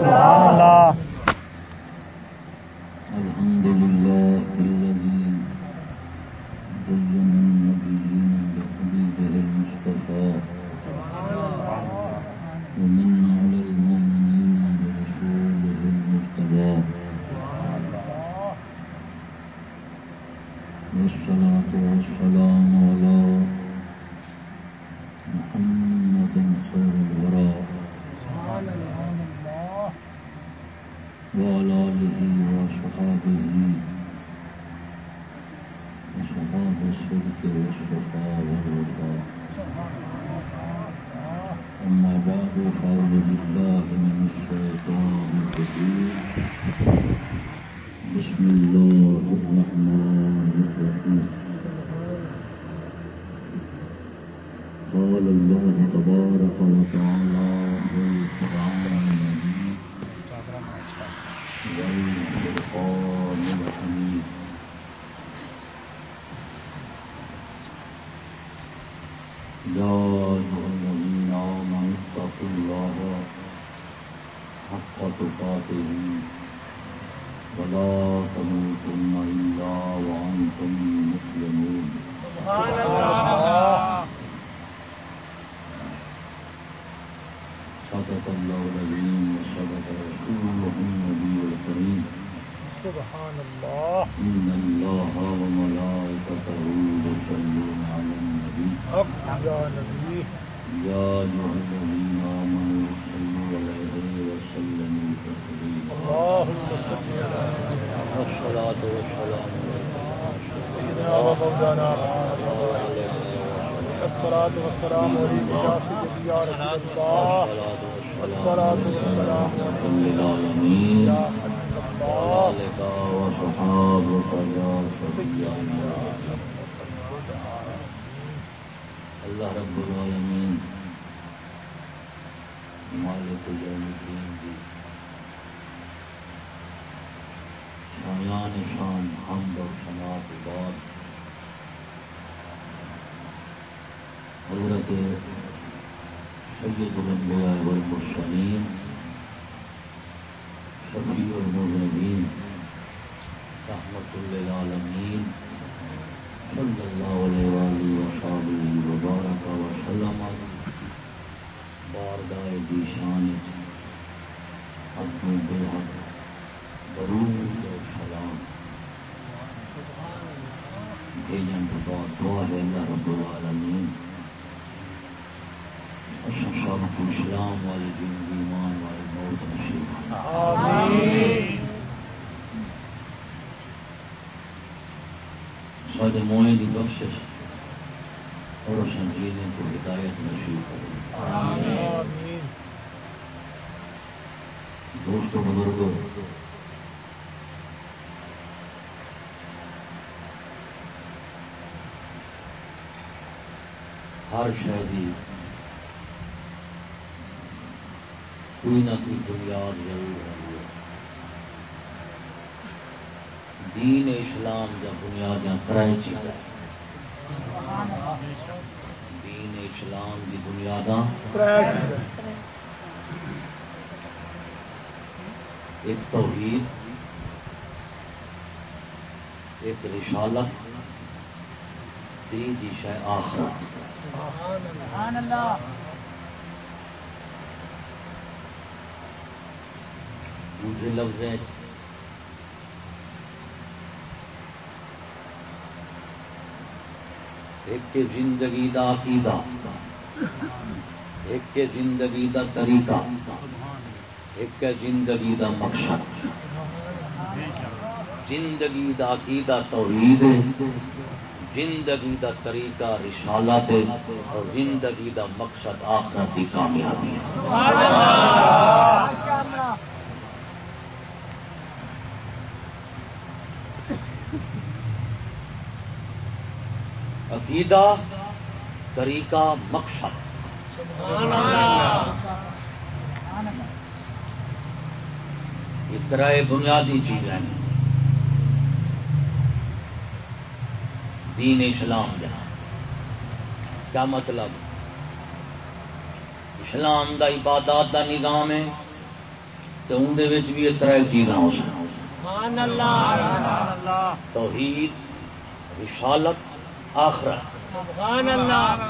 完了 کے بعد دعا ہے اللہ رب العالمین اچھا سب کو اسلام والی دین ایمان والی موت نصیب سارے موئے کی بخش اور سنجیدے کو ہدایت نصیب کرے دوستوں بزرگوں ہر شہری کوئی نہ کوئی بنیاد ضرور ہے دین اسلام یا بنیادیں ترائے چیزیں دین اسلام کی بنیاداں۔ ایک توحید، ایک رسالت۔ تیجی شہ آخرت سبحان اللہ۔ دوسرے لفظ ایک کے زندگی دا عقیدہ۔ ایک کے زندگی دا طریقہ۔ ایک کے زندگی دا مقصد۔ زندگی دا عقیدہ توحید ہے۔ زندگی دا طریقہ رسالت ہے اور زندگی دا مقصد آخرت کی کامیابی ہے۔ عقیدہ، طریقہ، مقصد۔ یہ طرح بنیادی چیز ہیں۔ دین اسلام جہاں کیا مطلب؟ اسلام دا عبادات دا نظام ہے تو اندر بھی یہ تر چیزاں ہو اللہ توحید رسالت آخرت سبحان اللہ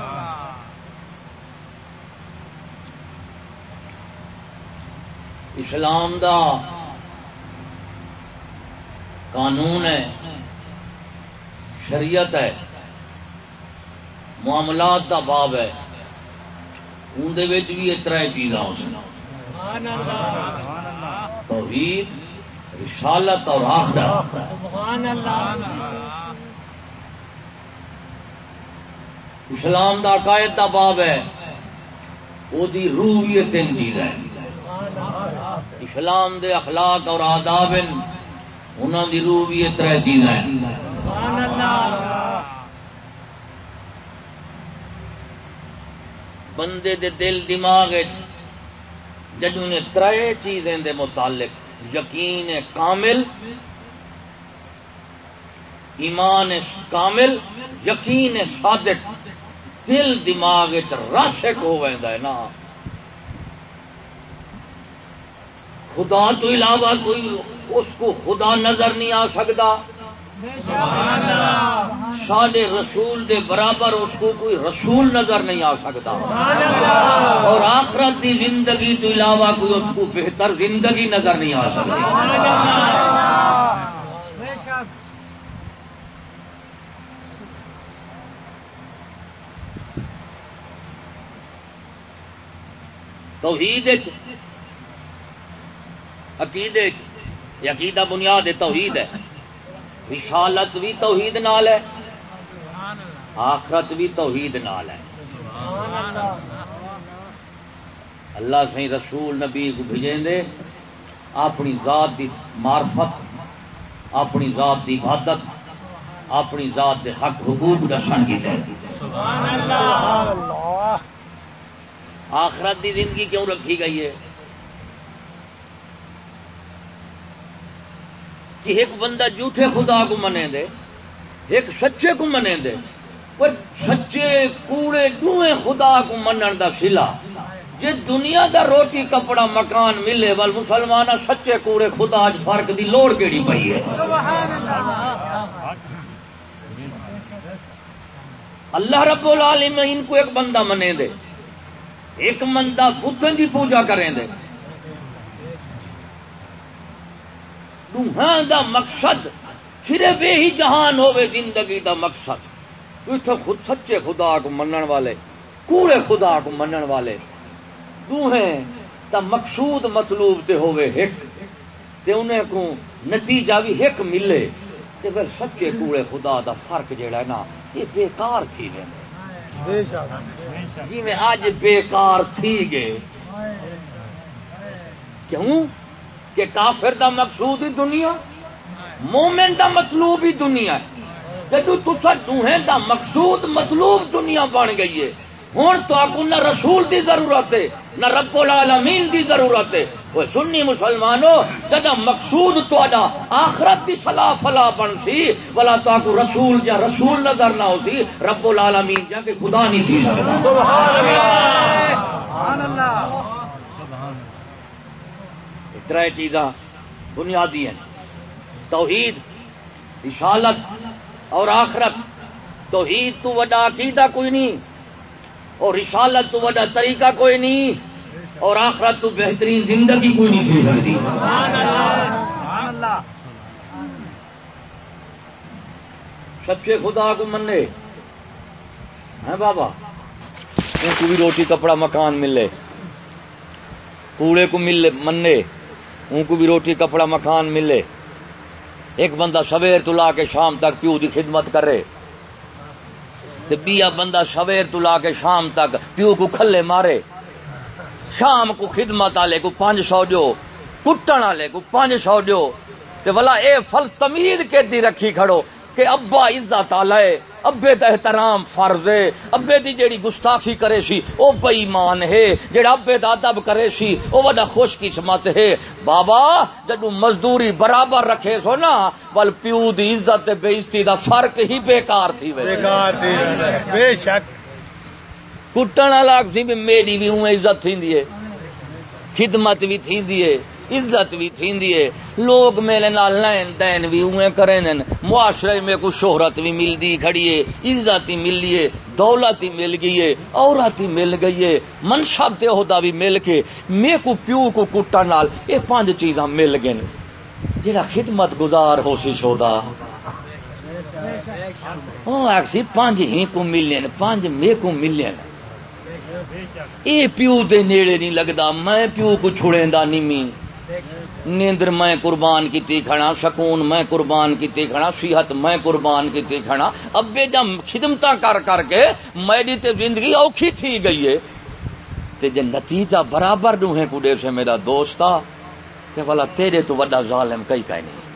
اسلام دا قانون ہے شریعت ہے۔ معاملات دا باب ہے۔ اندر بھی یہ تر چیزاں ہو سکیں توحید، رسالت اور آخرت۔ اسلام دا عقائد دا باب ہے۔ وہ روح بھی تین چیز ہے۔ اسلام دے اخلاق اور آداب ہیں۔ انہاں دی روح بھی یہ تر چیز ہے۔ بندے دے دل دماغ جدو نے ترے چیزیں دے متعلق یقین کامل، ایمان کامل، یقین صادق، دل دماغ راشک ہو ہے نا۔ خدا تو علاوہ کوئی اس کو خدا نظر نہیں آ سکتا سارے رسول دے برابر اس کو کوئی رسول نظر نہیں آ سکتا۔ اور آخرت کی زندگی تو علاوہ کوئی اس کو بہتر زندگی نظر نہیں آ سکتی۔ توحید عقیدے عقیدہ بنیاد ہے توحید ہے۔ رسالت بھی توحید نال ہے۔ آخرت بھی توحید نال ہے۔ اللہ سی رسول نبی کو بھیجیں دے۔ اپنی ذات دی معرفت اپنی ذات دی عبادت اپنی ذات دے حق حقوق دسن کی اللہ۔ آخرت دی زندگی کیوں رکھی گئی ہے؟ کہ ایک بندہ جھوٹے خدا کو منے دے، ایک سچے کو منے دے، پر سچے کوڑے دوئے خدا کو منن دا سلا جی دنیا دا روٹی، کپڑا، مکان ملے ول مسلمان سچے کوڑے خدا اج فرق دی لوڑ کیڑی پئی ہے۔ اللہ رب العالمین کو ایک بندہ منے دے، ایک بندہ بتن کی پوجا کریں دے۔ دوہاں دا مقصد صرف یہی جہان ہوے زندگی دا مقصد۔ اتنے خود سچے خدا کو منن والے، کوڑے خدا کو منن والے۔ دوہیں دا مقصود مطلوب تے ہوے ایک تے انہیں کو نتیجہ بھی ایک ملے۔ تے پھر سچے کوڑے خدا دا فرق جیڑا ہے نا، یہ بیکار تھی وے جی میں آج بیکار تھی گئے۔ کیوں؟ کہ کافر دا مقصود ہی دنیا، مومن دا مطلوب ہی دنیا ہے۔ جدو تسا دوہیں دا مقصود مطلوب دنیا بن گئی ہے ہوں تو آکو نہ رسول دی ضرورت ہے، نہ رب العالمین دی ضرورت ہے۔ وہ سنی مسلمانوں جدا مقصود تو آخرت دی فلا فلا بن سی بلا تو رسول جا رسول نظر نہ ہوتی رب العالمین جا کہ خدا نہیں تھی سبحان اللہ! سبحان اللہ! تر چیزاں بنیادی ہیں۔ توحید رسالت اور آخرت۔ توحید تو وڈا عقیدہ کوئی نہیں، اور رسالت تو وڈا طریقہ کوئی نہیں، اور آخرت تو بہترین زندگی کوئی نہیں تھی۔ سکتی سبحان اللہ سچے خدا کو مننے۔ ہیں بابا؟ ان کو بھی روٹی، کپڑا، مکان ملے۔ کوڑے کو ملے، مننے۔ ان کو بھی روٹی، کپڑا مکان ملے۔ ایک بندہ سویر تو لا کے شام تک پیو دی خدمت کرے۔ تو بیا بندہ سویر تو لا کے شام تک پیو کو کھلے مارے۔ شام کو خدمت والے کو پانچ سو جو، کٹن والے کو پانچ سو جو۔ تے بلا اے فل تمید کے دی رکھی کھڑو۔ کہ ابا عزت آلے ابے دا احترام فرض ہے ابے دی جیڑی گستاخی کرے سی او بے ایمان ہے جیڑا ابے دا ادب کرے سی او وڈا خوش قسمت ہے۔ بابا جدو مزدوری برابر رکھے سو نا ول پیو دی عزت تے بے عزتی دا فرق ہی بیکار تھی وے بیکار تھی بے شک۔ کٹن والا سی بھی میری بھی ہوں عزت تھیندی ہے خدمت بھی تھیندی ہے۔ عزت بھی تھیندی ہے۔ لوگ میرے نال لین دین بھی اوے کریں معاشرے میں کچھ شہرت بھی ملدی کھڑی ہے۔ عزت ہی ملی ہے، دولت ہی مل گئی ہے، عورت ہی مل گئی ہے۔ منصب تے عہدہ بھی مل کے میں کو پیو کو کٹا نال یہ پانچ چیزاں مل گئے جڑا خدمت گزار ہو سی شودا وہ آخسی پانچ ہی کو ملین، پانچ میں کو ملین۔ اے پیو دے نیڑے نہیں لگدا، میں پیو کو چھڑیندا نیمی نیندر میں قربان کیتی کھڑا، سکون میں قربان کیتی کھڑا، صحت میں قربان کیتی کھڑا۔ ابے جب خدمتاں کر کر کے میری تے زندگی اوکھی تھی گئی ہے۔ تے جے نتیجہ برابر دوہیں کو دے سے میرا دوستا تے والا تیرے تو وڈا ظالم کئی کہیں نہیں۔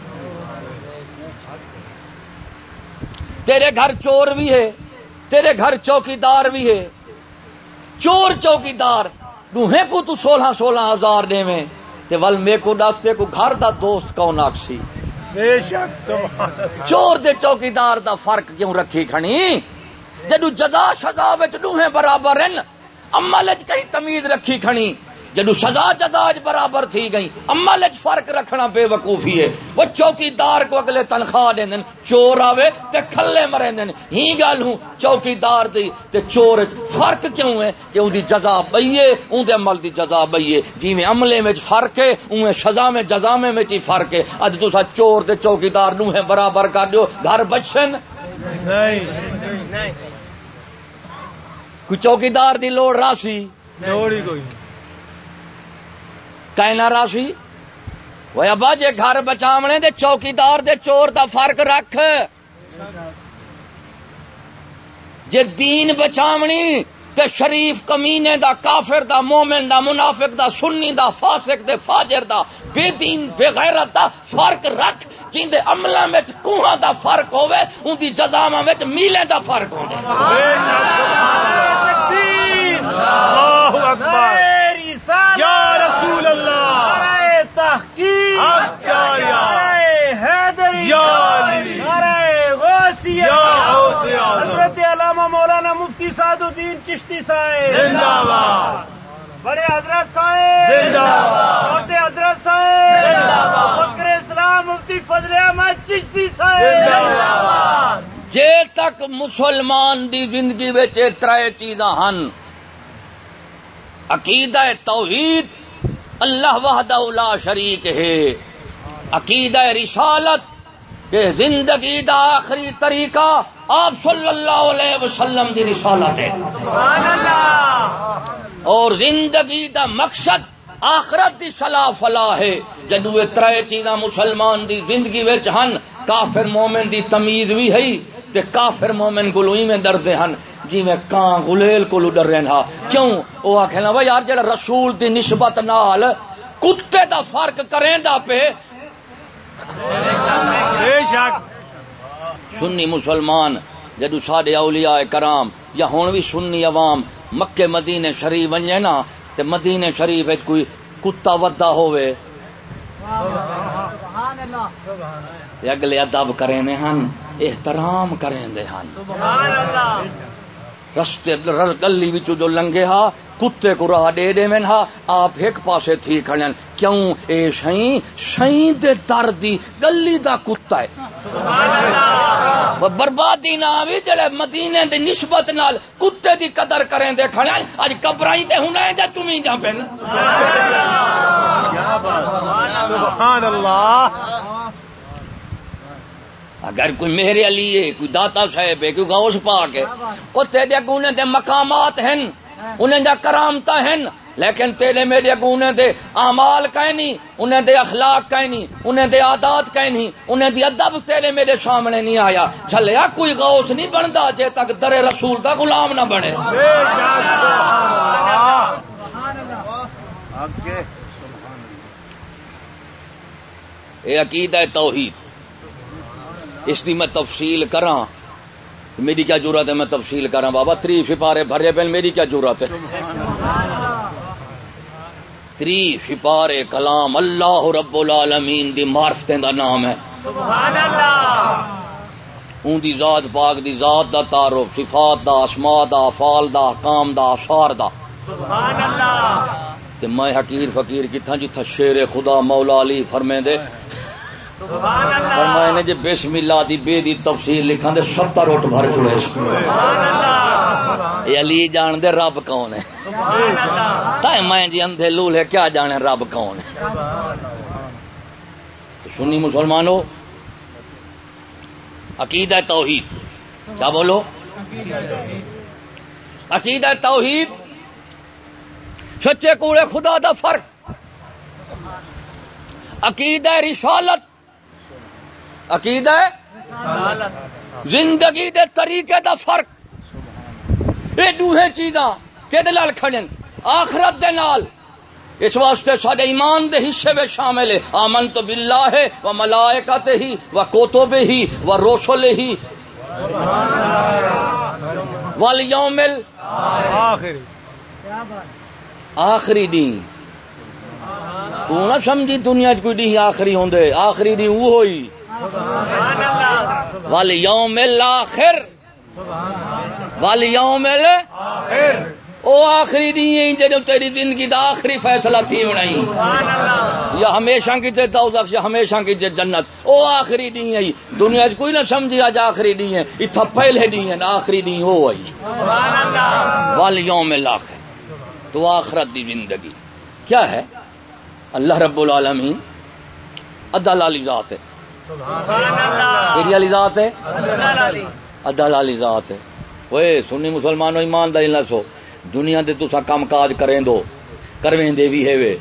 تیرے گھر چور بھی ہے، تیرے گھر چوکیدار بھی ہے۔ چور چوکیدار دوہیں کو تو سولہ سولہ ہزار دے میں تے ول میں کو دستے کو گھر دا دوست کون آکسی؟ بے شک سبحان چور دے چوکیدار دا فرق کیوں رکھی کھنی جدو جزا سزا وچ دوہیں برابر ہیں عمل وچ کئی تمیز رکھی کھنی جدو سزا جزاج برابر تھی گئی عمل وچ فرق رکھنا بے وقوفی ہے۔ وہ چوکیدار کو اگلے تنخواہ دین چور آوے تے کھلے مرے دین ہی گل ہوں چوکیدار دی تے چور وچ فرق کیوں ہے؟ کہ اون دی جزا بئیے اون دے عمل دی جزا بئیے جی میں عملے وچ فرق ہے اون سزا میں جزا میں وچ ہی فرق ہے۔ اج تسا چور تے چوکیدار نو ہے برابر کر دیو گھر بچن۔ نہیں کوئی چوکیدار دی لوڑ راسی؟ کوئی کہنا راسی وہ ابا، جے گھر بچاونے دے چوکیدار دے چور دا فرق رکھ۔ جے دین بچاونی تے شریف کمینے دا کافر دا مومن دا منافق دا سنی دا فاسق دے فاجر دا بے دین بے غیرت دا فرق رکھ۔ جن دے عملہ میں کوہاں دا فرق ہوئے ان دی جزامہ میں میلے دا فرق ہوئے بے شک تکبیر اللہ اکبر۔ یا رسول اللہ! تحقیق! حق جاریا حیدری! یا علی! غوثیہ یا غوث اعظم! حضرت علامہ مولانا مفتی سعد الدین چشتی صاحب! زندہ باد بڑے حضرت صاحب! زندہ باد چھوٹے حضرت صاحب! زندہ باد فکر اسلام مفتی فضل احمد چشتی زندہ صاحب باد! جے تک مسلمان دی زندگی وچ اے ترے چیزاں ہن۔ عقیدہ توحید اللہ وحدہ لا شریک ہے۔ عقیدہ رسالت کہ زندگی دا آخری طریقہ آپ صلی اللہ علیہ وسلم دی رسالت ہے۔ اور زندگی دا مقصد آخرت دی صلاح فلاح ہے۔ جدو ترے چیزاں مسلمان دی زندگی وچ ہن کافر مومن دی تمیز بھی ہے تے کافر مومن کو لوئی میں ڈردے ہن۔ جی میں کان غلیل کو ڈر رہا کیوں؟ وہ آخ نا بھائی یار جڑا رسول دی نسبت نال کتے دا فرق کریں دا پہ بے شک۔ سنی مسلمان جدو ساڈے اولیاء کرام یا ہون بھی سنی عوام مکے مدینے شریف ونجے نا تے مدینے شریف وچ کوئی کتا ودا ہوئے اگلے ادب کریں ہن احترام کریں دے ہن۔ سبحان اللہ۔ رستے گلی وچ جو لنگے ہا کتے کو راہ دے دے من ہا آپ ایک پاسے تھی کھڑے ہیں۔ کیوں؟ اے شئیں شئیں دے در دی گلی دا کتا ہے۔ سبحان اللہ۔ وہ بربادی نہ آوی جڑے مدینے دی نسبت نال کتے دی قدر کریں دے کھڑے ہیں۔ اج کبرائی تے ہونا ہے جا تمہیں جا بات سبحان اللہ۔ اگر کوئی میرے علی ہے کوئی داتا صاحب ہے کوئی غوث پاک ہے وہ تیرے اگونے دے مقامات ہیں انہیں دا کرامتا ہیں لیکن تیرے میرے اگونے دے اعمال کہیں نہیں انہیں دے اخلاق کہیں نہیں انہیں دے عادات کہیں نہیں انہیں دی ادب تیرے میرے سامنے نہیں آیا۔ جھلیا کوئی غوث نہیں بنتا جے تک در رسول دا غلام نہ بنے۔ بے شک سبحان اللہ۔ آگے یہ عقیدہ ہے توحید۔ اس کی میں تفصیل کراں۔ میری کیا ضرورت ہے میں تفصیل کراں؟ بابا، تری سپارے بھرے پہن، میری کیا ضرورت ہے؟ تری سپارے کلام اللہ رب العالمین دی معرفتیں دا نام ہے۔ سبحان اللہ اون دی ذات پاک دی ذات دا تعارف، صفات دا، اسماء دا، افعال دا، احکام دا، آثار دا۔ سبحان اللہ تے میں حقیر فقیر کتھا جتھا شیر خدا مولا علی فرمے دے فرمائے نے جے بسم اللہ دی بے دی تفسیر لکھاں دے ستر اٹھ بھر چڑے یہ علی جان دے رب کون ہے؟ تائے میں جی اندھے لولے کیا جانے رب کون ہے؟ سنی مسلمانوں عقیدہ توحید کیا بولو؟ عقیدہ توحید سچے کوڑے خدا دا فرق۔ عقیدہ رسالت عقیدہ زندگی دے طریقے دا فرق۔ یہ دوہے چیزاں کہ دلال کھڑن؟ آخرت دے نال۔ اس واسطے سارے ایمان دے حصے میں شامل ہے۔ آمن تو باللہ ہے و ملائکت ہی و کوتب ہی و رسول ہی والیوم آخری۔ آخری دین۔ تو نہ سمجھی دنیا چ کوئی ڈی آخری ہوندے۔ آخری دی وہ ہوئی۔ والیوم الاخر والیوم ال. آخر. او آخری نہیں ہے جدو تیری زندگی دا آخری فیصلہ تھی بنائی. یا ہمیشہ کی تے دوزخ یا ہمیشہ کی تے جنت. او آخری نہیں ہے. دنیا چ کوئی نہ سمجھی اج آخری نہیں ہے. اتھا پہلے نہیں ہے آخری نہیں ہو آئی والیوم الاخر تو آخرت دی زندگی. کیا ہے؟ اللہ رب العالمین ادال علی ذات ہے. تیری علی ذات ہے؟ ادال علی۔ ذات ہے۔ وہ سنی مسلمانوں ایمانداری نہ سو۔ دنیا دے تسا کام کاج کریں دو۔ کرویں دے بھی ہے وے۔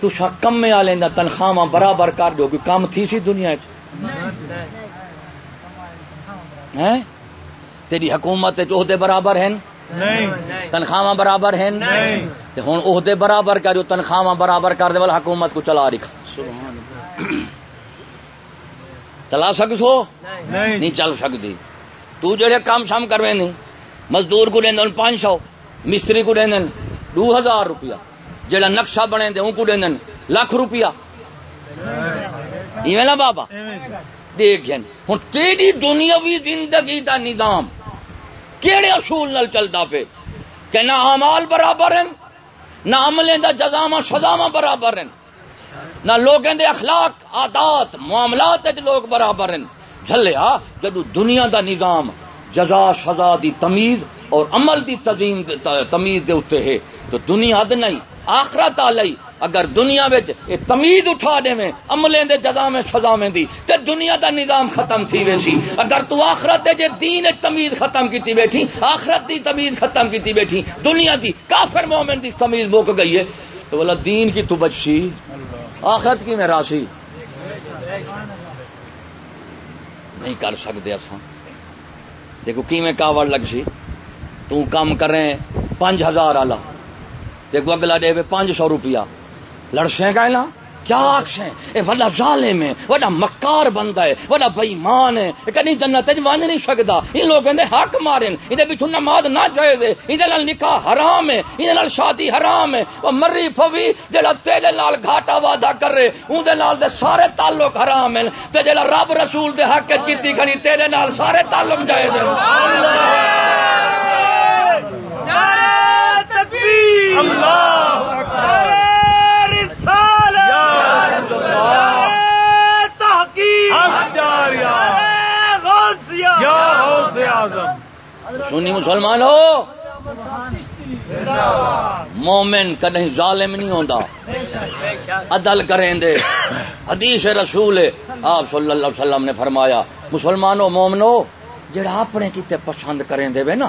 تسا کم میں آ لینا تنخواہ برابر کر دو کوئی کام تھی سی دنیا چ ہیں؟ تیری حکومت عہدے برابر ہیں؟ نہیں۔ تنخواہ برابر ہیں؟ نہیں۔ تے ہن عہدے برابر کرو تنخواہ برابر کر دے والا حکومت کو چلا رکھا۔ چلا سکسو؟ نہیں۔ نہیں چل سکتی۔ تو جڑے کام شام کرویں نہیں مزدور کو دین پانچ سو مستری کو دین دو ہزار روپیہ۔ جڑا نقشہ بنے دے ان کو دین لاکھ روپیہ۔ ایویں نا بابا۔ دیکھیں ہن تیری دنیاوی زندگی دا نظام کیڑے اصول نال چلدا پے؟ کہ نہ اعمال برابر ہیں نہ عملیں دا جزاواں سزاواں برابر ہیں۔ نہ لوگوں دے اخلاق، عادات، معاملات لوگ برابر ہیں جھلیا جدو دنیا دا نظام جزا، سزا دی تمیز اور عمل دی تزیم تمیز دے اتے ہے، تو دنیا دے نہیں آخرت آلئی اگر دنیا وچ یہ تمیز اٹھا دے میں عملیں دے جزا میں، سزا میں دی، تے دنیا دا نظام ختم تھی ویسی۔ اگر تو آخرت دے جے دین تمیز ختم کیتی بیٹھی آخرت دی تمیز ختم کیتی بیٹھی دنیا دی کافر مومن دی تمیز مک گئی ہے، تو بولا دین کی تو بچی آخرت کی میں راسی نہیں کر سکتے اصا دیکھو کی میں کاوڑ لگ سی۔ تو کام کریں پانچ ہزار آلہ۔ دیکھو اگلا دے پانچ سو روپیہ۔ لڑسے کا نا کیا آخسیں اے وڈا ظالم ہے وڈا مکار بندہ ہے وڈا بےمان ہے۔ کدی جنت وچ ون نہیں سکدا ان لوگوں نے حق مارن ان پچھو نماز نہ جائز ہے ان نال نکاح حرام ہے ان نال شادی حرام ہے۔ وہ مری پھوی جڑا تیرے نال گھاٹا وعدہ کر رہے اون دے نال دے سارے تعلق حرام ہیں۔ تے جڑا رب رسول دے حق کیتی کھڑی تیرے نال سارے تعلق جائز ہیں اللہ! حق جاریا یا غوث سنی مسلمان ہو؟ مومن کدیں ظالم نہیں ہوندا۔ عدل کریں دے۔ حدیث رسول ہے آپ صلی اللہ علیہ وسلم نے فرمایا مسلمانوں مومنو جڑا اپنے کیتے پسند کریں دے وے نا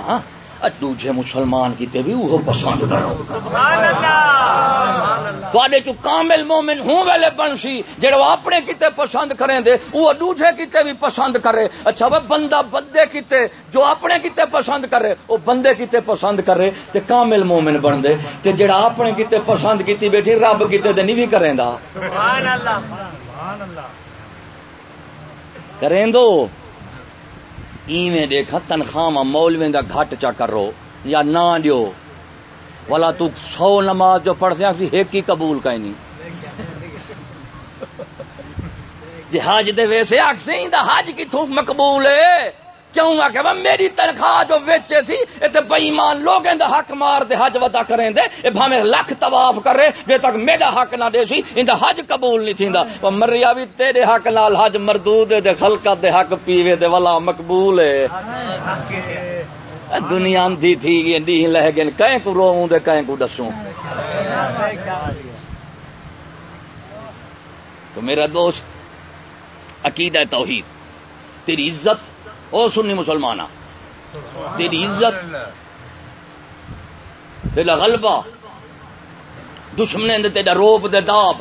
دوجے مسلمان کیتے بھی وہ پسند کرو۔ تواڈے چ کامل مومن ہوں ویلے بن سی جڑا اپنے کیتے پسند کریں دے وہ دوجے کیتے بھی پسند کرے۔ اچھا وہ بندہ بندے کیتے جو اپنے کیتے پسند کرے وہ بندے کیتے پسند کرے تے کامل مومن بن دے۔ تے جڑا اپنے کیتے پسند کیتی بیٹھی رب کیتے تے نہیں بھی کریں دا۔ کریں دو۔ ایویں دیکھا تنخواہ مولویں دا گھٹ چا کرو یا نہ دیو۔ والا تو سو نماز جو پڑھ سیا ایک ہی قبول کا نہیں۔ جی حج دے ویسے آخسی دا حج کتوں مقبول ہے؟ کیوں آ کہ میری تنخواہ جو ویچے سی تے بےمان لوگ حق مار دے حج ودا کریں دے، اے بھاویں لکھ طواف کرے، جے تک میرا حق نہ دے سی اندا حج قبول نہیں تھیندا۔ او مریا بھی تیرے حق نال حج مردود دے خلقت دے حق پیوے دے والا مقبول ہے۔ دنیا اندھی تھی گئی نہیں لہ گئے کہیں کو روؤں دے، کہیں کو دسوں۔ تو میرا دوست، عقیدہ توحید، تیری عزت او سنی مسلمانہ تیری عزت. تیرا غلبہ. دشمنے دے تیرا روب دے داب.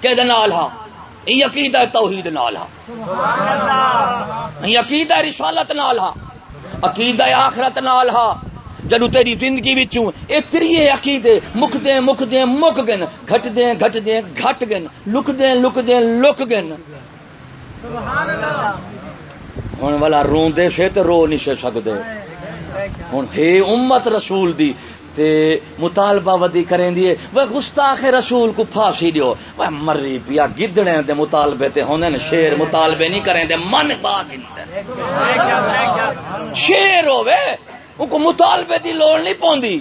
کہ دے نال ہا یہ عقیدہ توحید نال ہا یہ عقیدہ رسالت نال ہا عقیدہ آخرت نال ہا جدو تیری زندگی بچوں اے تریے عقیدے مک دیں مک گن گھٹ دیں گھٹ دیں گھٹ گن لک دیں لک دیں لک گن سبحان اللہ۔ ہوں والا روندے سے تے رو نہیں سے سکتے ہوں ہے امت رسول دی تے مطالبہ ودی کریں دیے وہ گستاخ رسول کو پھانسی دیو وہ مری پیا گدڑے دے مطالبے تے ہوندے نے شیر مطالبے نہیں کریں دے من با گندے شیر ہوے ان کو مطالبے دی لوڑ نہیں پوندی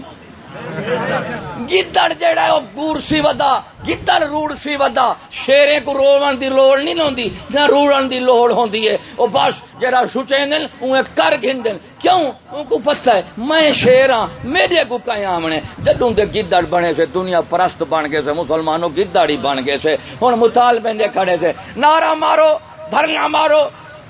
گدڑ جڑا ہے، وہ گور سی ودا گدڑ روڑ سی ودا۔ شیرے کو روڑن دی لوڑ نہیں ہوندی نہ روڑن دی لوڑ ہوندی ہے۔ او بس جڑا سوچیں دن اون کر گھندن کیوں؟ ان کو پتہ ہے، میں شیر ہاں میرے کو قیام نے جدوں دے گدڑ بنے سے، دنیا پرست بن گئے سے، مسلمانوں گدڑ ہی بن گئے سے۔ ہن مطالبے دے کھڑے سے، نعرہ مارو، دھرنا مارو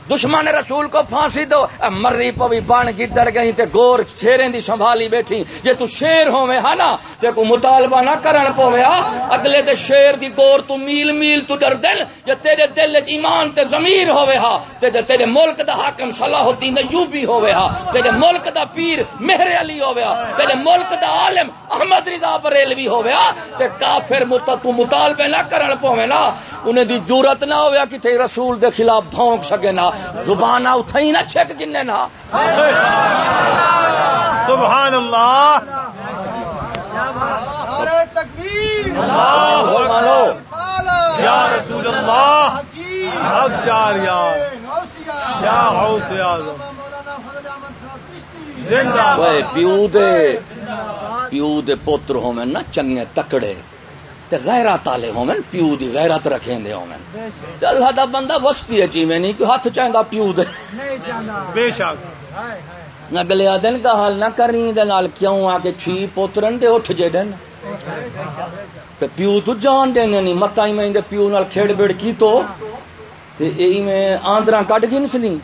دشمن رسول کو پھانسی دو۔ مری پوی بن گدڑ گئی تے گور شیریں دی سنبھالی بیٹھی۔ جے تو شیر ہوویں ہا نا، تے کو مطالبہ نہ کرن پوے ہا اگلے تے شیر دی گور تو میل میل تو ڈر دل۔ جے تیرے دل وچ ایمان تے ضمیر ہووے ہا، تے جے تیرے ملک دا حاکم صلاح الدین ایوبی ہووے ہا، تیرے ملک دا پیر مہر علی ہووے ہا، تیرے ملک دا عالم احمد رضا بریلوی ہووے ہا۔ تے کافر مت، تو مطالبے نہ کرن پوے نا، انہیں دی جرأت نہ ہویا کہ تے رسول دے خلاف بھونک سکے نا۔ زبان اتھائی نہ چھک جن نا سبحان اللہ۔ یا رسول اللہ حق یار یا۔ اعظم۔ زندہ۔ پیو دے پیو دے پوتر ہومن نا چنگے تکڑے۔ تے غیرت والے ہومن پیو دی غیرت رکھیں دے ہومن۔ تے اللہ دا بندہ وسطی ہے چیویں نہیں کہ ہاتھ چاہندا پیو دے۔ بے شک۔ نہ گلیا دن کا حال نہ کریں دے نال کیوں آ کے چھی پوترن دے اٹھ جے دن۔ تے پیو تو جان دینے نہیں متا ہی میں دے پیو نال کھیڑ بیڑ کی تو؟ تے ای میں آندراں کڈ گن سنی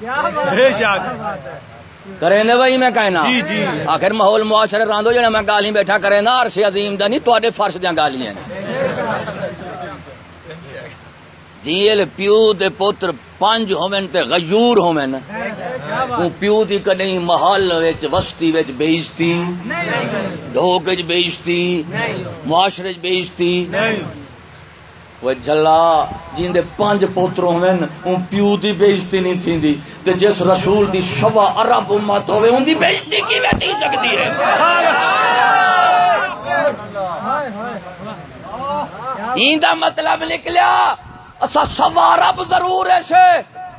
بے شک۔ کریں دے بھائی میں کہنا۔ جی جی۔ آخر ماحول معاشرے راندو جڑا میں گالی بیٹھا کریں نا عرش عظیم دا نہیں تواڈے فرش دیاں گالیاں جیل پیو دے پتر پنج ہومن تے غیور ہومن او پیو دی کدی محل وچ وسطی وچ بےزتی ڈھوک وچ معاشرے وچ وہ جلا جن دے پانچ پوتر ہومن او پیو دی بےزتی نہیں تھیندی تے جس رسول دی سوا عرب امت ہوے اون دی بےزتی کیویں تھی سکدی ہے ایندا مطلب نکلیا اسا سوا رب ضرور ہے سے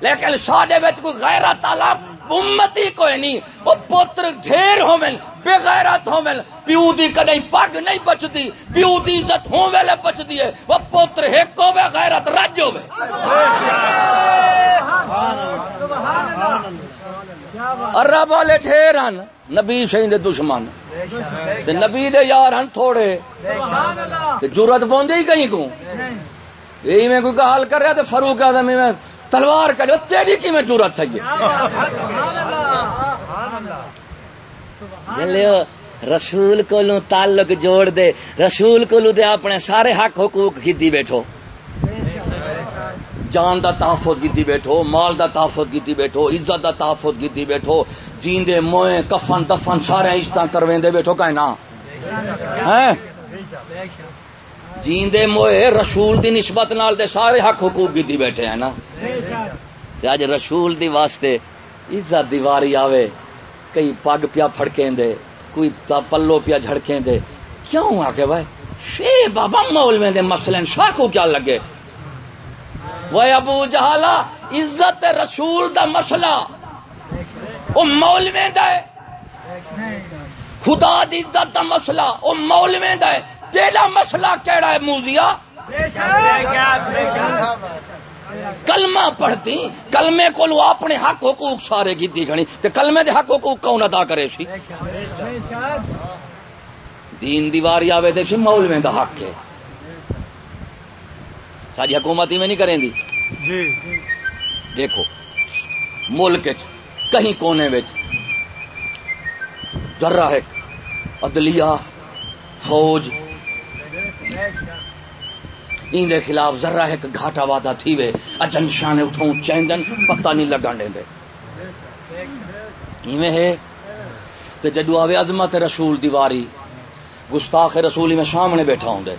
لیکن ساڈے وچ کوئی غیرت والا امتی کوئی نہیں وہ پتر ڈھیر ہومن بے غیرت ہومن۔ پیو دی کدی پگ نہیں بچدی پیو دی عزت ہوں ویلے بچدی ہے۔ وہ پتر ایک ہوے غیرت رج ہوے عرب والے ڈھیر ہن نبی شہید دے دشمن۔ تے نبی دے یار ہن تھوڑے۔ تے جرت پوندی ہی کہیں کو یہی میں کوئی حال کر رہا تو فاروق اعظم میں تلوار کر تیری کی میں ضرورت ہے جلو رسول کو تعلق جوڑ دے، رسول کو دے اپنے سارے حق حقوق گدی بیٹھو۔ جان دا تحفظ گدی بیٹھو، مال دا تحفظ گدی بیٹھو، عزت دا تحفظ گدی بیٹھو۔ جیندے موئے، کفن دفن، سارے عزت کرویں دے بیٹھو کہیں نا ہیں؟ جیندے موئے رسول دی نسبت نال دے سارے حق حقوق کی بیٹھے ہیں نا۔ تے اج رسول دی واسطے عزت دیواری آوے، کئی پگ پیا پھڑکیں دے کوئی تا پلو پیا جھڑکیں دے کیوں آ کے بھائی؟ شیر بابا مول دے مسئلے شاہ کو کیا لگے؟ وہ ابو جہالا، عزت رسول دا مسئلہ۔ وہ مولوے دا ہے۔ خدا دی عزت دا مسئلہ۔ وہ مولوے دا ہے۔ تیرا مسئلہ کیڑا ہے موزیا کلمہ پڑھتی کلمے کو لو اپنے حق حقوق سارے کی کھڑی تے کلمے دے حق حقوق کون ادا کرے سی؟ دین دیواری آوے دے سی مولوے دا حق ہے۔ ساری حکومت میں نہیں کریں دی جی۔ دیکھو ملک کہیں کونے ذرا ہے عدلیہ فوج این دے خلاف ذرا ایک گھاٹا وعدہ تھی وے اجن شان اٹھوں چیندن، پتہ نہیں لگن دے ایویں ہے؟ تے جدو آوے عظمت رسول دیواری، گستاخ رسول میں سامنے بیٹھا ہوں دے۔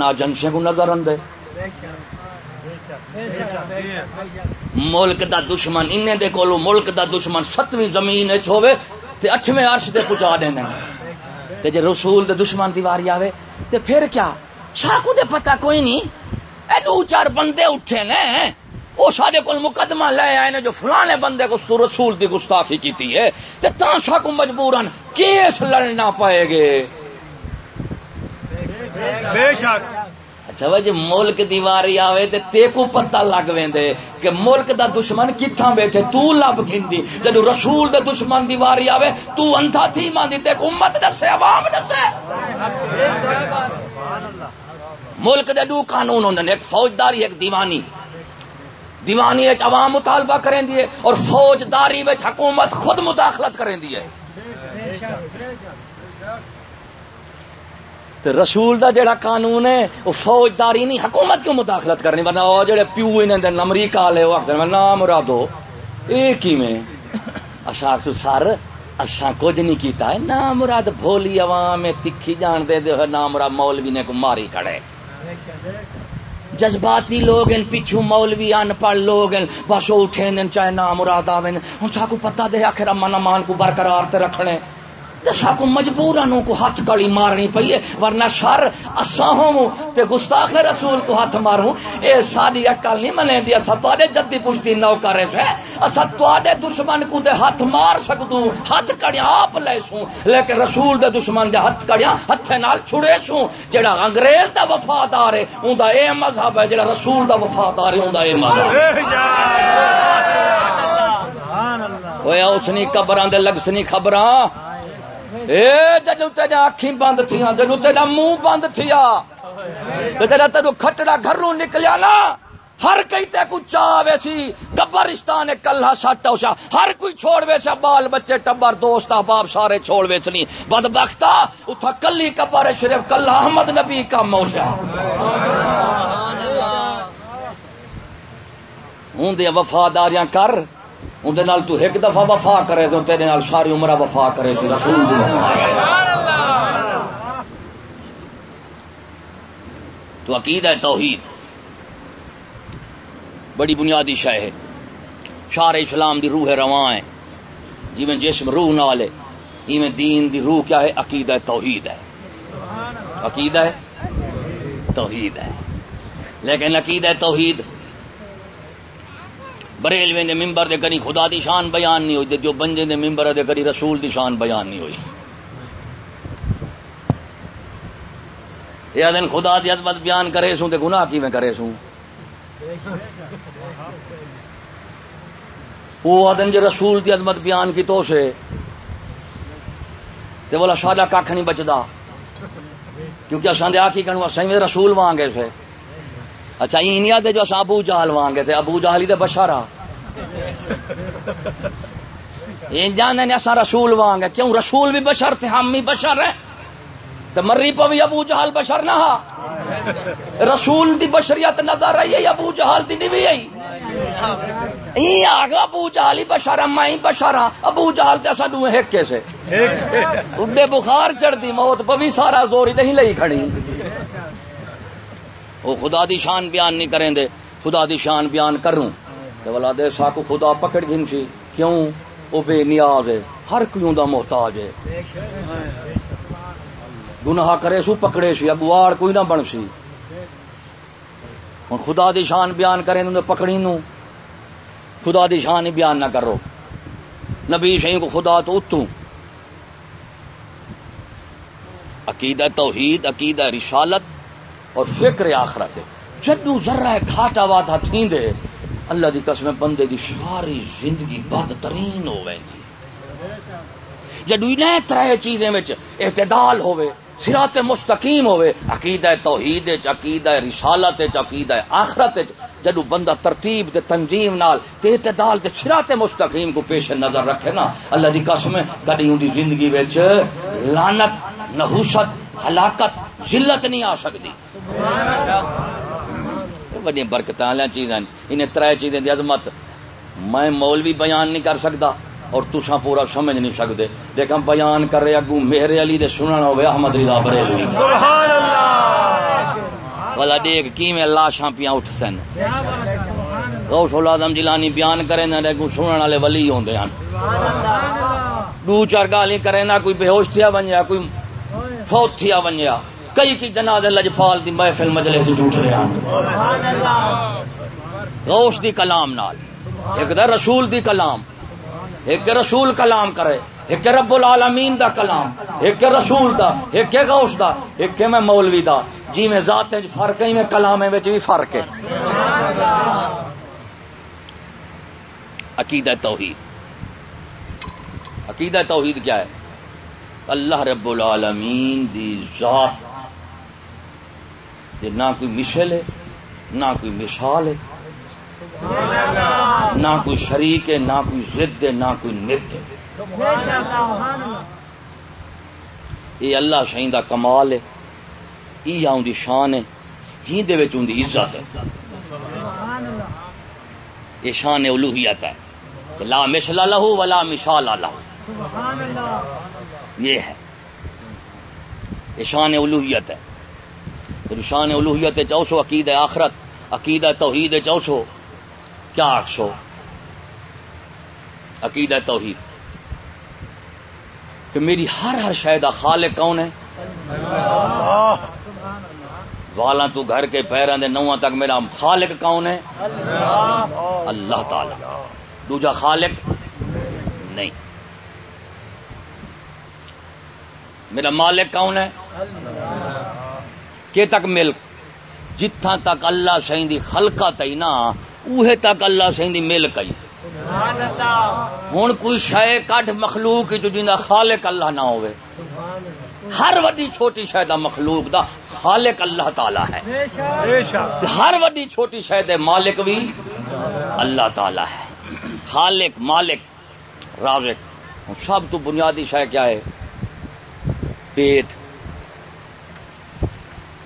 نہ جنشے کو نظر اندے ملک دا دشمن، انہیں دے کولو ملک دا دشمن ستویں زمین وچ ہوے تے اٹھویں عرش تے پہنچا دیندے تے جے رسول دے دشمن دی واری آوے تے پھر کیا؟ شاکو دے پتہ کوئی نہیں۔ اے دو چار بندے اٹھے نے۔ وہ سارے کول مقدمہ لے آئے نے جو فلانے بندے کو سو رسول دی گستاخی کیتی ہے۔ تے تاں شاکو مجبورن کیس لڑنا پائے گے۔ بے شک۔ اچھا جی ملک دیواری آوے تے تے کو پتہ لگ ویندے کہ ملک دا دشمن کتھاں بیٹھے؟ تو لب گھندی۔ جدو رسول دے دشمن دیواری آوے، تو اندھا تھی ماندی۔ تے کو امت دسے، عوام دسے۔ ملک دے دو قانون ہوندے نے، ایک فوجداری، ایک دیوانی۔ دیوانی وچ عوام مطالبہ کریں دیے اور فوجداری وچ حکومت خود مداخلت کریں دیے تے رسول دا جڑا قانون ہے وہ فوجداری نہیں، حکومت کیوں مداخلت کرنی؟ ورنہ وہ جڑے پیو انہیں دن امریکہ والے وہ آخر نام مرادو، اے کیویں؟ اساں آخسو سر اساں کچھ نہیں کیتا ہے۔ نام مراد بھولی عوام میں تکھی جان دے دے نام مراد مولوی نے کو ماری کھڑے۔ جذباتی لوگ ان پیچھو مولوی ان پڑھ لوگ ان بس وہ اٹھے دن چاہے نام مراد آویں ہن سا کو پتہ دے، آخر من امان کو برقرار تے رکھنے۔ دسا کو مجبورانوں کو ہاتھ کڑی مارنی پئی ہے ورنہ شر اساں ہوں تے گستاخ رسول کو ہاتھ ماروں۔ اے ساری عقل نہیں منے دی اسا تواڈے جدی پشتی نوکر ہے اسا تواڈے دشمن کو دے ہاتھ مار سکدوں ہاتھ کڑیاں آپ لے سوں۔ لیکن رسول دے دشمن دے ہاتھ کڑیاں ہتھے نال چھڑے سوں۔ جڑا انگریز دا وفادار ہے اوندا اے مذہب ہے جڑا رسول دا وفادار ہے اوندا اے مذہب بے شک ہویا اس نی قبراں دے لگ سنی خبراں۔ اے جدو تیرا اکھیں بند تھیاں جدو تیرا منہ بند تھیا، تے تیرا تینو کھٹڑا گھروں نکلیا نا، ہر کئی تے کو چاہے سی، قبرستان کلہ سٹ اوشا ہر کوئی چھوڑ ویسا بال بچے، ٹبر، دوست احباب سارے چھوڑ ویچنی بدبختا اتھا کلی قبر شریف کلہ احمد نبی کا موشا ہوں دے وفاداریاں کر اندر نال تو ایک دفعہ وفا کرے تو تیرے نال ساری عمرہ وفا کرے سی رسول دی وفا تو عقید ہے توحید۔ بڑی بنیادی شے ہے۔ شار اسلام دی روح رواں ہے۔ جی میں جسم روح نال ہے، ایویں دین دی روح کیا ہے؟ عقیدہ توحید ہے۔ عقیدہ ہے توحید ہے۔ لیکن عقیدہ توحید۔ بریلوے دے ممبر دے کری خدا دی شان بیان نہیں ہوئی جو بنجے دے ممبر دے کری رسول دی شان بیان نہیں ہوئی۔ یہ دن خدا دی عظمت بیان کرے سوں تے گناہ کی میں کرے سوں؟ وہ آدن جو رسول دی عظمت بیان کی تو سے تے بولا ساڈا کھ نہیں بچدا۔ کیونکہ اساں دے آکی کنو اساں میں رسول وانگے سے اچھا اینیا دے جو اساں ابو جہل وانگے تھے ابو جہل دے بشارا این جانے نے اساں رسول وانگے کیوں؟ رسول بھی بشر تھے ہم بھی بشر ہیں۔ تو مری پا بھی ابو جہل بشر نہ ہا۔ رسول دی بشریت نظر رہی ہے ابو جہل دی نہیں بھی آئی۔ این آگا ابو جہل ہی بشر میں بشر ہاں۔ ابو جہل تے اساں دوے ہکے سے۔ اڈے بخار چڑھ دی موت بھی سارا زوری نہیں لئی کھڑی۔ وہ خدا دی شان بیان نہیں کریں دے، خدا دی شان بیان کروں۔ کہ بلا دے ساکو خدا پکڑ گھن سی۔ کیوں؟ وہ بے نیاز ہے۔ ہر کوئی دا محتاج ہے۔ گناہ کرے سو، پکڑے سی۔ اگوار کوئی نہ بن سی۔ ہن خدا دی شان بیان کریں تو پکڑی نو خدا دی شان ہی بیان نہ کرو۔ نبی شہی کو خدا تو اتوں۔ عقیدہ توحید، عقیدہ رسالت۔ اور فکر آخرت جدو ذرہ گھاٹا واٹا تھیندے اللہ دی قسم بندے دی ساری زندگی بدترین ہو گئی جدو انہیں ترے چیزیں وچ اعتدال ہوئے سرات مستقیم ہوئے، عقیدہ توحید عقیدہ رسالت عقیدہ آخرت جدو بندہ ترتیب تے تنظیم نال، تے اعتدال تے سرات مستقیم کو پیش نظر رکھے نا، اللہ دی قسم کدی ان دی زندگی وچ لعنت، نحوست، ہلاکت، ذلت نہیں آ سکتی۔ بڑی برکت والی چیزاں انہیں ترے چیزیں دی عظمت میں مولوی بیان نہیں کر سکتا۔ اور تسا پورا سمجھ نہیں سکتے لیکن بیان کر رہے اگو میرے علی دے سننا ہوئے احمد رضا بریلوی۔ سبحان اللہ! والا دیکھ کی میں لاشاں پیاں اٹھ سن۔ غوث العظم جیلانی بیان کرے نہ اگو سنن والے ولی ہوندے ہیں دو چار گالی کرے نہ کوئی بے ہوش تھیا بنیا کوئی فوت تھیا بنیا کئی کی جنازے لجپال دی محفل مجلس اٹھ رہے ہیں غوث دی کلام نال ایک دا رسول دی کلام۔ ایک رسول کلام کرے، ایک رب العالمین دا کلام، ایک رسول دا، ایک غوث دا، ایک میں مولوی دا۔ جی میں ذات فرق ہے، میں کلام وچ بھی فرق ہے۔ عقیدہ توحید۔ عقیدہ توحید کیا ہے؟ اللہ رب العالمین دی ذات۔ دے نہ کوئی مثل ہے، نہ کوئی مثال ہے۔ نہ کوئی شریک ہے، نہ کوئی ضد ہے، نہ کوئی نت ہے۔ یہ اللہ شہین دا کمال ہے، یہ آن دی شان ہے، ہی دے وچ دی عزت ہے۔ یہ شان الوہیت ہے۔ لا مثل لہو ولا مثال لہو یہ ہے۔ یہ شان الوہیت ہے۔ شان الوہیت چوسو عقید آخرت عقید توحید چوسو کیا آخسو عقید توحید۔ کہ میری ہر ہر شاید خالق کون ہے؟ والا تو گھر کے پیروں دے نواں تک میرا خالق کون ہے؟ اللہ تعالی۔ دوجا خالق نہیں۔ میرا مالک کون ہے؟ کہ تک ملک۔ جتھا تک اللہ سہی دی خلقت ہے نا اوہے تک اللہ سہی دی ملک ہے ہوں کوئی شے کٹ مخلوق جو جنہ خالق اللہ نہ ہوئے۔ ہر وڈی چھوٹی شے دا مخلوق دا خالق اللہ تعالی ہے۔ بے شک۔ ہر وڈی چھوٹی شے دے مالک بھی اللہ تعالی ہے۔ خالق مالک رازق سب تو بنیادی شے کیا ہے؟ پیٹ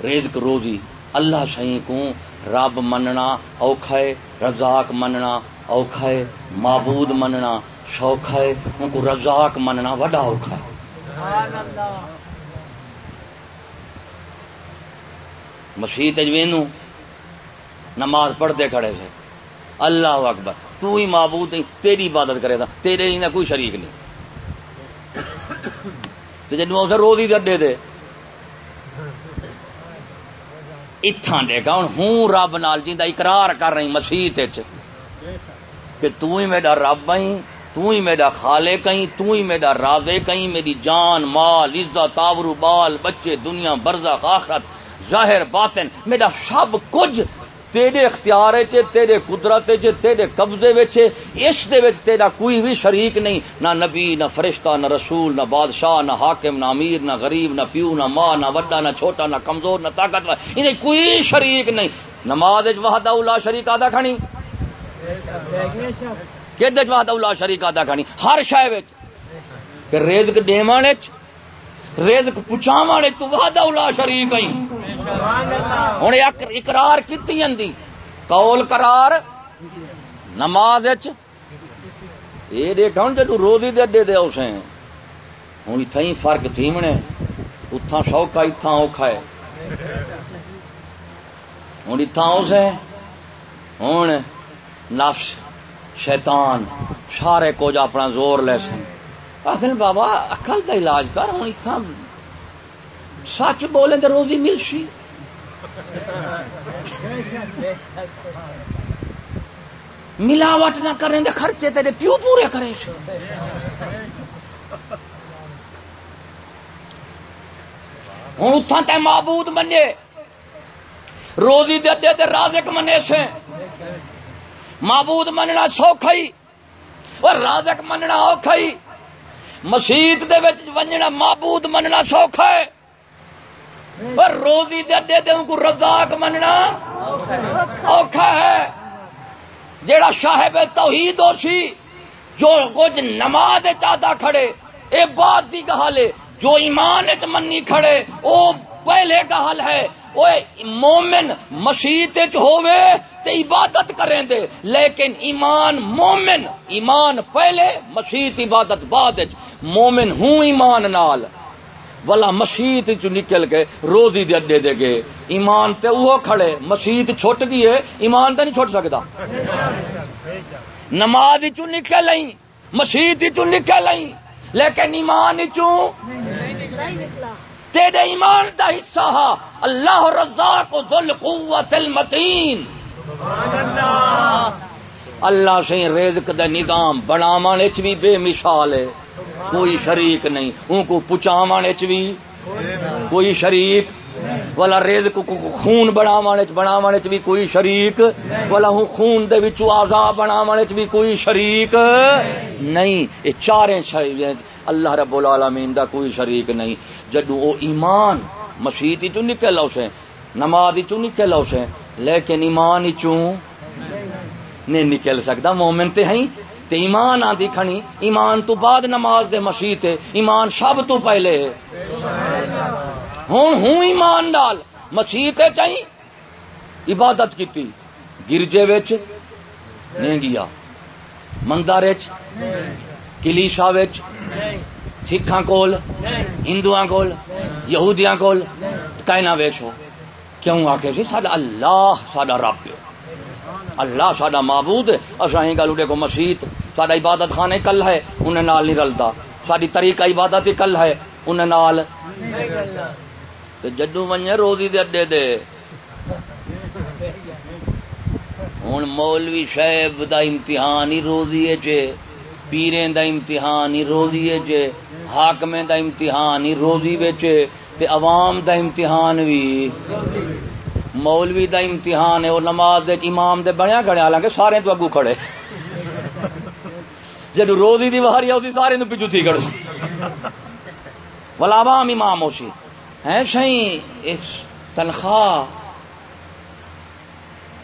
رزق روزی۔ اللہ سہی کو رب مننا اوکھا ہے، رزاق مننا اوکھا ہے، معبود مننا سوکھا ہے، ان کو رزاق مننا وڈا اوکھا ہے۔ مسیح تجوینو نماز پڑھتے کھڑے سے اللہ اکبر، تو ہی معبود نہیں تیری عبادت کرے تھا تیرے ہی نہ کوئی شریک نہیں۔ تو جنوں اسے روز ہی اڈے دے اتھاں دے گا ہوں رب نال جیندا اقرار کر رہی مسیح کہ تو ہی میرا رب آئی تو ہی میرا خالے کہیں تو ہی میرا رازے کہیں میری جان، مال، عزت، آبرو، بال، بچے، دنیا، برزخ، آخرت، ظاہر، باطن، میرا سب کچھ تیرے اختیار چ تیرے قدرت چ تیرے قبضے اس دے وچ تیرا کوئی بھی شریک نہیں۔ نہ نبی، نہ فرشتہ، نہ رسول، نہ بادشاہ، نہ حاکم، نہ امیر، نہ غریب، نہ پیو، نہ ماں، نہ وڈا نہ چھوٹا، نہ کمزور، نہ طاقتور۔ انہیں کوئی شریک نہیں۔ نماز وچ وحدہ الا شریک ادا کھانی؟ کہ وحدہ الا شریک ادا کھانی؟ ہر شے وچ۔ کہ رزق دیوان وچ، رزق پچاوان وچ تو وحدہ الا شریک ہی ہوں اقرار کیتی اندی قول قرار نماز یہ دیکھا ہوں جدو روزی دے اڈے دے اسے ہوں اتنا ہی فرق تھی منے. اتھا سوکھا اتھا اوکھا ہے. ہوں اتھا اسے ہوں نفس، شیطان، سارے کچھ اپنا زور لے سن آخر بابا اکل کا علاج کر. ہوں اتھا سچ بولے تو روزی مل سی۔ ملاوٹ نہ کریں خرچے تیرے پیو پورے کرے ہوں اتھا تے معبود منے روزی دے دے تے رازق منے سے۔ معبود مننا سوکھا ہی اور رازق مننا اوکھا ہی مسیت دے وچ ونجنا معبود مننا سوکھا ہے۔ اور روزی دے دے دے کو رزاق مننا اوکھا ہے۔ جیڑا صاحب توحید ہو سی، جو کچھ نماز چاہتا کھڑے، اے بات دی گل ہے۔ جو ایمان چ منی کھڑے، او پہلے کا حل ہے۔ وہ مومن مسیت ہوئے تے عبادت کریں دے۔ لیکن ایمان مومن، ایمان پہلے مسیت عبادت بعد مومن ہوں ایمان نال۔ والا مسیت چ نکل کے روزی دے اڈے دے گئے۔ ایمان تے وہ کھڑے مسیت چھٹ گئی ہے، ایمان تے نہیں چھٹ سکتا۔ نماز چ نکل آئی مسیت چ نکل آئی لیکن ایمان چوں تیرے ایمان دا حصہ ہا۔ اللہ رزاق ذل قوت المتین۔ اللہ سے رزق دا نظام بناون وچ بھی بے مثال ہے۔ کوئی شریک نہیں۔ ان کو پچاون بھی کوئی شریک۔ والا رزق کو خون بناون وچ بھی کوئی شریک۔ والا ہوں خون دے وچوں اعضاء بناون بھی کوئی شریک نہیں۔ یہ چارے اللہ رب العالمین دا کوئی شریک نہیں۔ جدو او ایمان مسیح چو نکل آؤ سے نماز چو نکل آؤ سے لیکن ایمان چوں نہیں نکل سکتا مومن تے ہیں۔ تے ایمان آدھی کھنی ایمان تو بعد نماز دے مسیح تے، ایمان سب تو پہلے۔ ہوں ہوں ایمان ڈال مسیح تے چاہی عبادت کیتی۔ گرجے وچ نہیں گیا۔ مندر وچ کلیسا وچ، سکھاں کول، ہندوؤں کول، یہودیاں کول کائنا ویچ ہو۔ کیوں آکے سی؟ ساڈا اللہ، ساڈا رب اللہ ساڈا معبود اساں ہی گل اڈے کو مسیت۔ ساڈا عبادت خانہ کل ہے انہیں نال نہیں رلتا ساری طریقہ عبادت ہی کل ہے انہیں نال۔ تے جدو ونجے روزی دے اڈے دے۔ ہن مولوی صاحب دا امتحان ہی روزی چ پیریں دا امتحان ہی روزی چ حاکمیں دا امتحان ہی روزی وچ تے عوام دا امتحان بھی مولوی دا امتحان ہے وہ نماز دے امام دے بنیا کھڑے حالانکہ سارے تو اگو کھڑے۔ جدو روزی دی واری آؤ سارے تو پیچھو تھی کر ولا امام ہو سی ہے سی تنخواہ۔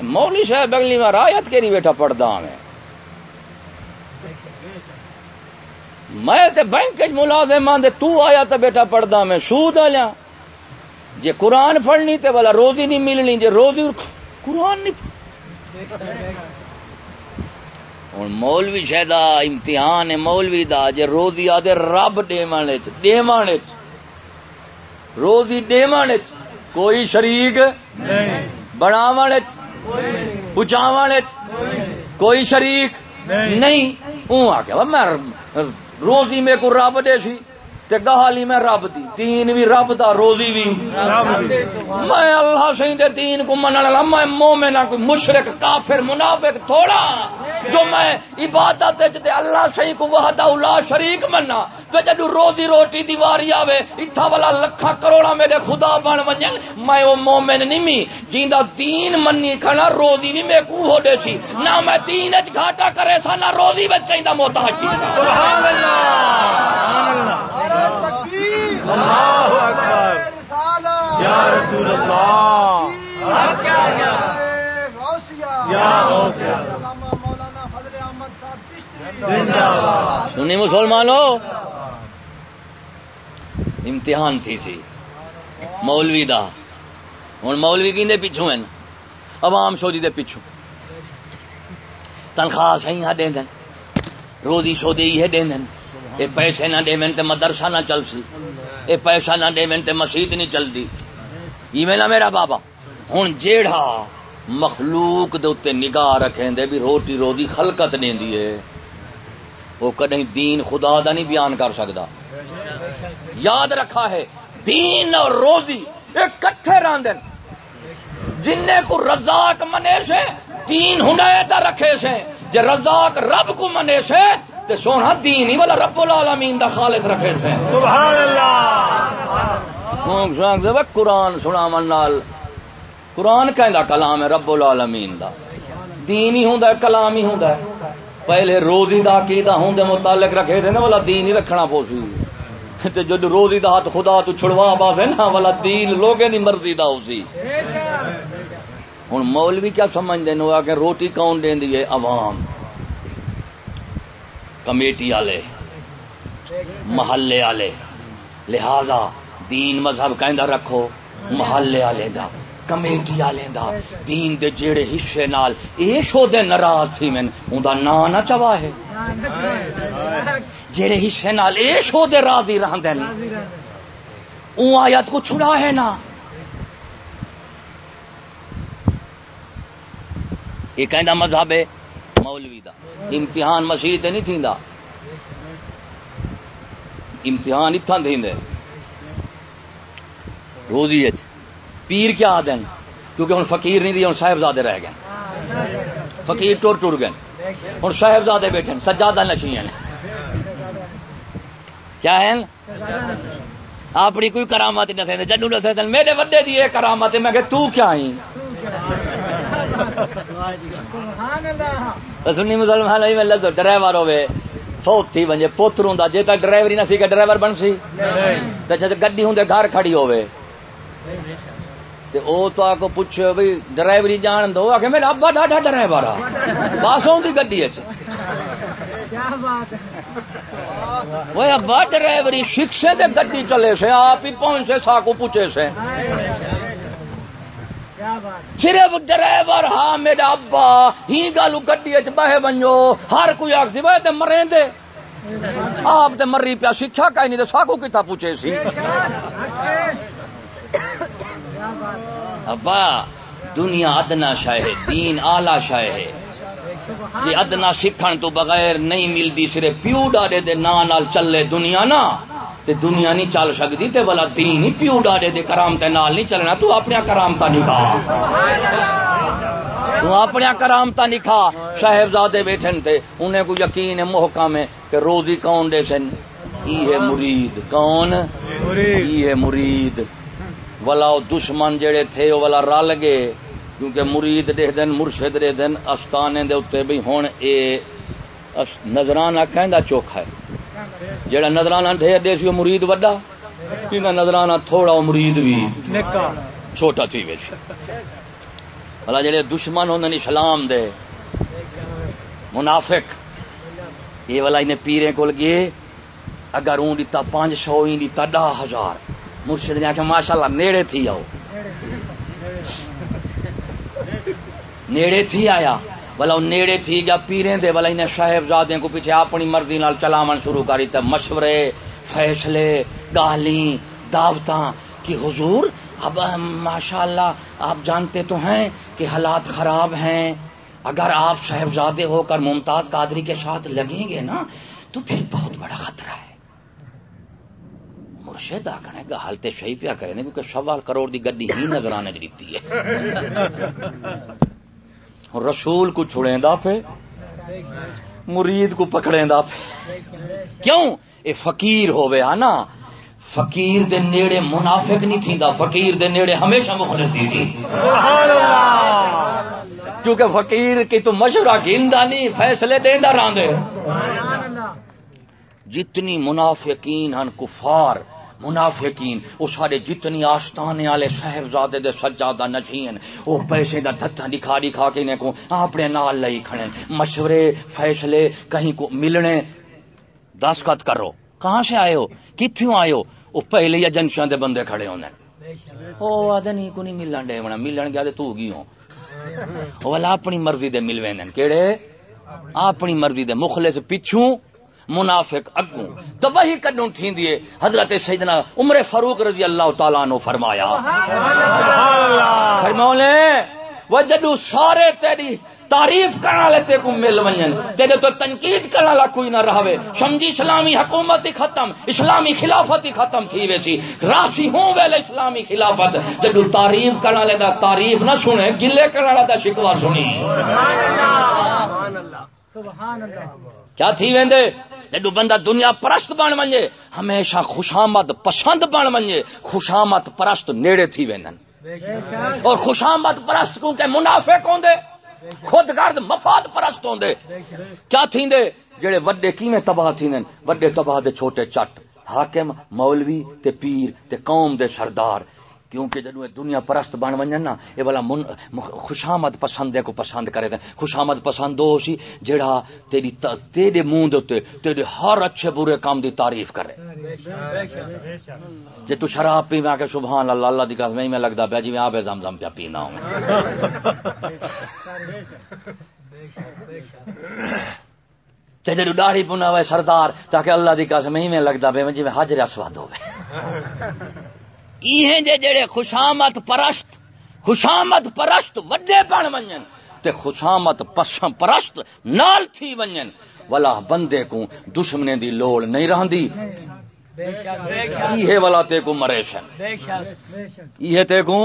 مولوی صاحب اگلی میں رایت کے نہیں بیٹھا پڑھتا میں۔ میں تے بینک ملازم دے تو آیا تے بیٹا پڑھدا میں، سود آ جے قرآن پڑھنی تے والا روزی نہیں ملنی جے روزی قرآن نہیں ہوں مولوی شہدا امتحان ہے مولوی دا جے روزی آدھے رب ڈیمان ڈیمان روزی ڈیمان کوئی شریک بناو پچاو کوئی شریک نہیں۔ آ کے میں روزی میں کو رب دے سی۔ تے گہالی میں رب دی تین بھی رب دا روزی بھی میں اللہ سے دے دین کو منن والا میں مومن ہاں کوئی مشرک کافر منافق تھوڑا۔ جو میں عبادت وچ تے اللہ سے کو وحدہ لا شریک مننا تے جدو روزی روٹی دی واری آوے ایتھا والا لکھاں کروڑا میرے خدا بن ونجن میں او مومن نہیں می جیندا دین مننی کھنا روزی بھی میں کو ہو دے سی۔ نہ میں دین وچ گھاٹا کرے سا نہ روزی وچ کیندا محتاج کی سبحان اللہ۔ اللہ اکبر! یا رسول اللہ! سنی مسلمانوں! امتحان تھی سی۔ مولوی دا۔ ہوں مولوی کہ پیچھو ہیں عوام سوجی دے پیچھو تنخواہ صحیح ہاں دین روزی سو دے ہے دین اے پیسے نہ دے، میں مدرسہ نہ چل سی اے پیسہ نہ دے، میں مسیت نہیں چلتی یہ میرا میرا بابا۔ ہوں جیڑا مخلوق دے اتنے نگاہ رکھیں دے بھی روٹی روزی خلقت دیں دیئے وہ کدیں دین خدا دا نہیں بیان کر سکتا یاد رکھا ہے، دین اور روزی ایک کٹھے راندن جن کو رزاق منے سے دین ہنایتا رکھے سے۔ جے رزاق رب کو منے سے تے سونا دین ہی والا رب العالمین دا خالق رکھے سے۔ سبحان اللہ ہوں سنگ دے قرآن سناون نال۔ قرآن کہندا کلام ہے رب العالمین دا۔ دین ہی ہوندا ہے کلام ہی ہوندا ہے۔ پہلے روزی دا عقیدہ ہوندے متعلق رکھے دے نا والا دین ہی رکھنا پوسی۔ تے جد روزی دا ہاتھ خدا تو چھڑوا باوے نا والا دین لوگے دی مرضی دا ہوسی۔ ہن مولوی کیا سمجھدے نو کہ روٹی کون دیندی ہے؟ عوام۔ کمیٹی والے محلے والے لہذا دین مذہب کہندا رکھو، محلے والے دا، کمیٹی والے دا۔ دین دے جیڑے حصے نال اے شو دے ناراض تھی میں اوندا نا نہ چوا ہے۔ جیڑے حصے نال اے شو دے راضی رہندے نے۔ اون آیت کو چھڑا ہے نا یہ کہندا مذہب ہے مولوی دا۔ امتحان مسیح تے نہیں تھیندا۔ امتحان اتھاں تھیندے روزی اچ پیر کیا آدن کیونکہ ہن فقیر نہیں دی ہن صاحبزادے رہ گئے۔ فقیر ٹر ٹر گئے۔ ہن صاحبزادے بیٹھے ہیں، سجادہ نشی ہیں۔ کیا ہیں؟ اپنی کوئی کرامت نہ تھے جنو نہ تھے میرے وڈے دی یہ کرامت میں کہ تو کیا ہی سنی مسلمان ہی ملت تو ڈرائیور ہوے فوت تھی ونجے پوتر ہوندا جے تا ڈرائیوری نہ سی کہ ڈرائیور بن سی۔ تے جے گڈی ہوندے گھر کھڑی ہوے تے او تو آکو پوچھو بھئی، ڈرائیوری جان دو؟ آ آکھے میرا ابا ڈاڈا ڈرائیور آ۔ بس ہوندی گڈی وچ وہ ابا، ڈرائیوری شکشے دے گڈی چلے سے، آپ ہی پہنچے ساکو پوچھے سے۔ صرف ڈرائیور ہاں میرا ابا ہی گالو گڈی اچ بہے ونجو ہر کوئی آخ سی تے مریں دے۔ آپ تے مری پیا سکھا کہیں نہیں تے ساکو کتا پوچھے سی۔ ابا دنیا ادنا شاہ ہے دین آلہ شاہ ہے۔ جی ادنا سکھن تو بغیر نہیں ملتی صرف پیو ڈاڈے دے نا نال چلے دنیا نا۔ تے دنیا نہیں چل سکتی تے والا دین ہی پیو ڈاڈے دے کرامتے نال نہیں چلنا۔ تو اپنے کرامتا نکھا۔ تو اپنے کرامتا نکھا۔ صاحبزادے بیٹھن تے انہیں کو یقین ہے محکم ہے کہ روزی کون دے سن؟ ای ہے مرید۔ کون؟ ای ہے مرید۔ والا او دشمن جڑے تھے وہ والا رل گئے۔ کیونکہ مرید دے دن، مرشد دے دن، استانے دے اتنے بھی ہون اے۔ اس- نظرانہ کہندا چوکھا ہے۔ جڑا نظرانہ ڈھیر دے سی مرید وڈا کیندا نظرانہ تھوڑا مرید بھی چھوٹا تھی ویچ بلا جڑے دشمن ہوندے اسلام دے۔ منافق۔ یہ والا انہیں پیرے کول گئے۔ اگر اون دیتا پانچ سو این دیتا ڈا ہزار۔ مرشد نے آخیا ماشاء اللہ نیڑے تھی آؤ۔ نیڑے تھی آیا۔ بلا نیڑے تھی گیا پیرے دے بلا انہیں صاحبزادے کو پیچھے اپنی مرضی نال چلاون شروع کری تے مشورے، فیصلے گالی دعوتاں کہ حضور، اب ماشاء اللہ آپ جانتے تو ہیں کہ حالات خراب ہیں۔ اگر آپ صاحبزادے ہو کر ممتاز قادری کے ساتھ لگیں گے نا، تو پھر بہت بڑا خطرہ ہے۔ مرشد آکھنے گا حالتے صحیح پیا کریں، کیونکہ سوال کروڑ دی گڈی ہی نظر آنے دیتی ہے۔ رسول کو چھڑیں دا پہ مرید کو پکڑیں دا پہ کیوں؟ اے فقیر ہوئے ہاں نا۔ فقیر دے نیڑے منافق نہیں تھیندا، فقیر دے نیڑے ہمیشہ مخلص تھی تھی۔ سبحان اللہ کیونکہ فقیر کی تو مشورہ گیندا نہیں، فیصلے دیندا راندے سبحان اللہ جتنی منافقین ہن کفار منافقین وہ سارے جتنی آستانے والے صاحبزادے دے سجادہ نشین وہ پیسے دا دھتا دکھا دکھا کے انہیں کو اپنے نال لئی کھڑے مشورے، فیصلے، کہیں کو ملنے، دستخط کرو۔ کہاں سے آئے ہو؟ کتوں آئے ہو؟ وہ پہلے یا جنشن دے بندے کھڑے ہونے او آدھے نہیں، کو نہیں ملن دے بنا ملن گیا تے تو گی ہوں۔ وہ والا اپنی مرضی دے ملوے نن کیڑے؟ اپنی مرضی دے۔ مخلص پچھوں منافق اگوں تو وہی کڈوں تھیندی ہے۔ حضرت سیدنا عمر فاروق رضی اللہ تعالیٰ عنہ فرمایا۔ فرماؤ وہ جدو سارے تیری تعریف کرنے والے تے کو مل ونجن۔ تیرے تو تنقید کرنے والا کوئی نہ رہے سمجھی اسلامی حکومت ہی ختم اسلامی خلافت ہی ختم تھی ویسی راسی ہوں ویلے اسلامی خلافت۔ جدو تعریف کرنے والے دا تعریف نہ سنے گلے کرنے والے دا شکوا سنی۔ سبحان اللہ۔ کیا تھی ویندے؟ جدو بندہ دنیا پرست بن ونجے، ہمیشہ خوشامد پسند بن ونجے، خوشامد پرست نیڑے تھی ویندن بے شک اور خوشامد پرست کیونکہ منافق ہوندے خود گرد مفاد پرست ہوندے۔ بے شک کیا تھیندے؟ جڑے وڈے کیویں تباہ تھیندن وڈے تباہ دے چھوٹے چٹ، حاکم، مولوی تے پیر تے قوم دے سردار۔ کیونکہ جدو دنیا پرست بن ونجن نا، یہ والا من، خوشامد پسند کو پسند کرے دیں خوشامد پسند ہو سی، جڑا تیری تیرے منہ دے تیرے ہر اچھے برے کام دی تعریف کرے۔ بے جے تو شراب پی، میں کہ سبحان اللہ اللہ دی قسم میں لگدا پیا جی میں آب زمزم پیا پینا ہوں۔ تے جدو داڑھی پنا ہوئے سردار، تاکہ اللہ دی قسم میں لگدا پیا جی میں حجر اسود ہوے ایہیں جے جڑے خوشامد پرست خوشامد پرست وڈے بن ونجن، تے خوشامد پسند پرست نال تھی ونجن۔ ولا بندے کو دشمنے دی لوڑ نہیں رہندی۔ بے ایہے والا تے کو مریشن بے شک ایہے تے کو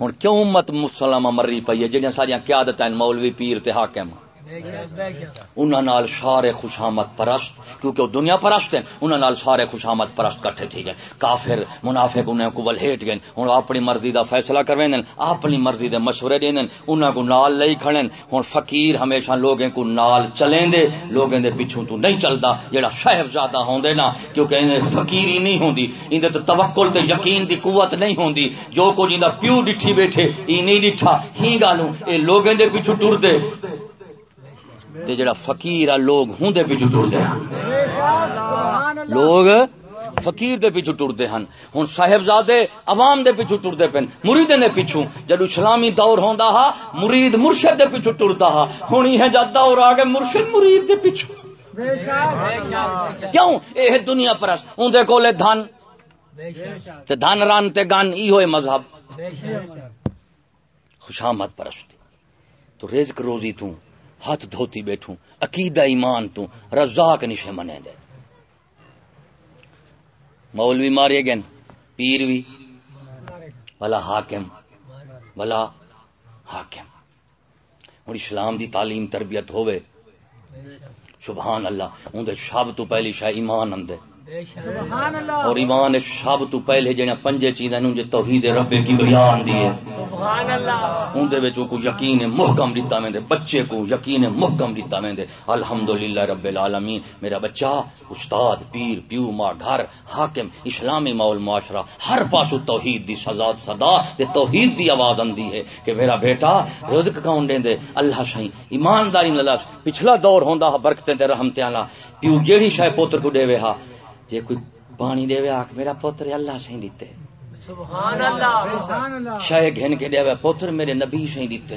ہن کیوں امت مسلمہ مری پئی ہے؟ جڑیاں ساریاں قیادتاں مولوی پیر تے حاکم۔ بے انہاں نال سارے خوشامد پرست، کیونکہ وہ دنیا پرست ہیں، انہاں نال سارے خوشامد پرست کٹھے تھی گئے کافر، منافق انہاں کو ول ہیٹ گئے، ہن اپنی مرضی دا فیصلہ کرویندن اپنی مرضی دے مشورے دیندن انہاں کو نال لئی کھڑن ہن فقیر ہمیشہ لوگوں کو نال چلیں دے لوگوں دے پیچھوں تو نہیں چلدا، جڑا صاحبزادہ ہوندے نا، کیونکہ انہیں فقیری نہیں ہوندی، اندے تو توکل تے یقین دی قوت نہیں ہوندی۔ جو کچھ اندا پیو ڈٹھی بیٹھے، ای نہیں ڈٹھا، ہی گالوں اے لوگوں دے پیچھوں ٹر دے تے جڑا فقیر آ، لوگ ہوندے پیچھے ٹردے ہیں۔ سبحان اللہ لوگ فقیر دے پیچھے ٹردے ہیں۔ ہن ہن صاحبزادے عوام دے پیچھے ٹردے پن۔ مریدیں دے پیچھے جدو اسلامی دور ہوندا ہا، مرید مرشد دے پیچھے ٹردا ہا۔ ہن یہ جد دور آ گئے مرشد مرید دے پیچھے کیوں؟ اے ہے دنیا پرست۔ اوندے کولے دھن۔ تے دھن ران تے گن ای ہوئے مذہب۔ بے خوشامد پرستی۔ تو رزق روزی تو ہاتھ دھوتی بیٹھوں عقیدہ ایمان تو رزاق نشے منے دے۔ مولوی مارے گئے پیر بھی بلا حاکم بلا حاکم۔ اور اسلام دی تعلیم تربیت ہوئے سبحان اللہ اون دے سب تو پہلی شاہ ایمان اندے اور ایمان سب تو پہلے جڑا پنجے چیزاں نوں جے توحید رب کی بیان دی ہے۔ سبحان اللہ. اون دے وچ کو یقین محکم دیتا ویندے بچے کو یقین محکم دیتا ویندے الحمدللہ رب العالمین۔ میرا بچہ، استاد، پیر، پیو، ماں، گھر، حاکم، اسلامی ماحول معاشرہ ہر پاسو توحید دی سزا، صدا تے توحید دی آواز اندی ہے کہ میرا بیٹا رزق کون دیندے اللہ شاہی۔ ایمانداری نال پچھلا دور ہوندا ہا، برکتیں تے رحمتیں والا پیو جیڑی شے پوتر کو دیوے ہا، جے کوئی پانی دیوے آکھ، میرا پوتر اللہ سے دیتے۔ سبحان اللہ سبحان اللہ شاہ گھن کے دے پوتر میرے نبی سے دیتے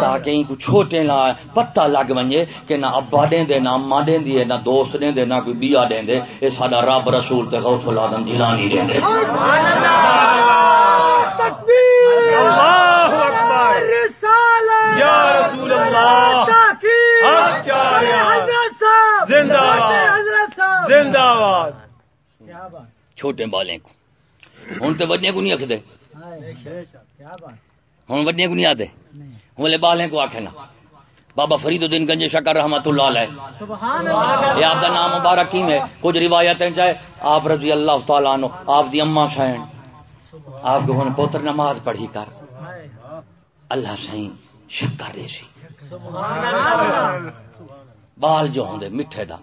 تاکہ ان کو چھوٹے نہ پتہ لگ ونجے کہ نہ ابا دیں دے نہ اما دیں دی نہ دوست دیں دے نہ کوئی بیا دیں دے اے ساڈا رب رسول تے غوث العظم جیلانی دے اللہ اکبر۔ یا رسول اللہ۔ حق چاریان زندہ باد زندہ باد کیا بات۔ چھوٹے بالیں کو۔ ہن تے وڈے کو نہیں اکھدے بے شک کو نہیں آدے نہیں ہن لے بالیں کو آکھے نا؟ بابا فرید الدین گنج شکر رحمت اللہ علیہ۔ یہ آپ کا نام مبارک کی ہے۔ کچھ روایتیں چاہے۔ آپ رضی اللہ تعالیٰ عنہ، آپ دی اما شہن آپ کو پوتر نماز پڑھی کر۔ اللہ سائیں شکر رہے سی۔ بال جو ہوندے مٹھے دا۔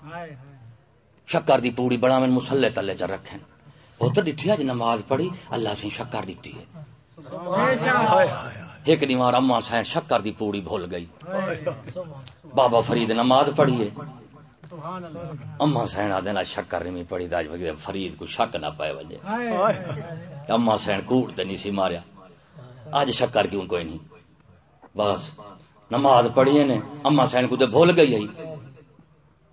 شکر دی پوڑی، بڑا میں مسلے تلے چ رکھیں پوتر ڈٹھی اج نماز پڑھی اللہ سائیں شکر دیتی ہے۔ ایک دیوار اما سائیں شکر دی پوڑی بھول گئی۔ بابا فرید نماز پڑھیے سبحان اللہ۔ اما سین آدھے شکر نہیں پڑھی دا اج فرید کو شک نہ پائے وجے اما سین کوڑ تے نہیں سی ماریا۔ اج شکر کیوں کوئی نہیں؟ بس نماز پڑھی نے اما سین کو تے بھول گئی ہے۔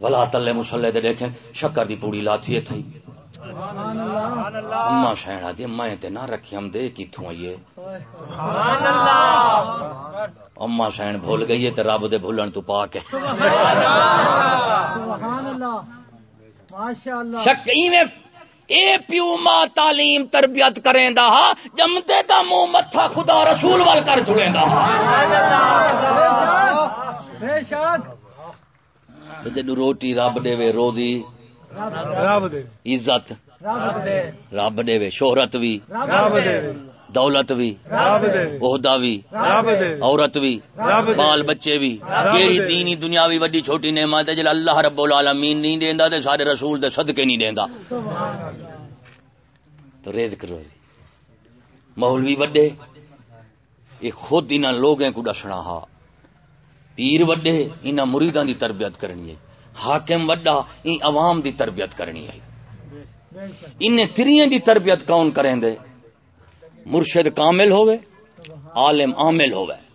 ولا تلے مسلے تے دیکھیں شکر دی پوڑی لاتی ہے تھئی اما سین آدھی تے نہ رکھی ہم دے آئیے؟ اما سین بھول گئی ہے تے رب دے بھولن تو پاک ہے۔ سبحان اللہ. ماشاء اللہ شک میں اے پیو ماں تعلیم تربیت کریں دا جمدے دا منہ متھا خدا رسول وال کر چھڑیں دا بے شک. روٹی رب دے وے روزی عزت۔ رب دے۔ وے شہرت بھی رب دے۔ دولت بھی رب دے۔ عہدہ بھی رب دے۔ عورت بھی رب دے۔ بال بچے بھی کیڑی دینی دنیاوی وڈی چھوٹی نعمت ہے جل اللہ رب العالمین نہیں دیندا تے سارے رسول دے صدقے نہیں دیندا۔ تو رزق روزی مولوی وڈے۔ یہ خود انہاں لوگیں کو دسنا ہا۔ پیر وڈے انہاں مریداں دی تربیت کرنی ہے۔ حاکم وڈا ان عوام دی تربیت کرنی ہے۔ انہیں تریاں دی تربیت کون کریں دے؟ مرشد کامل ہوئے عالم عامل ہوئے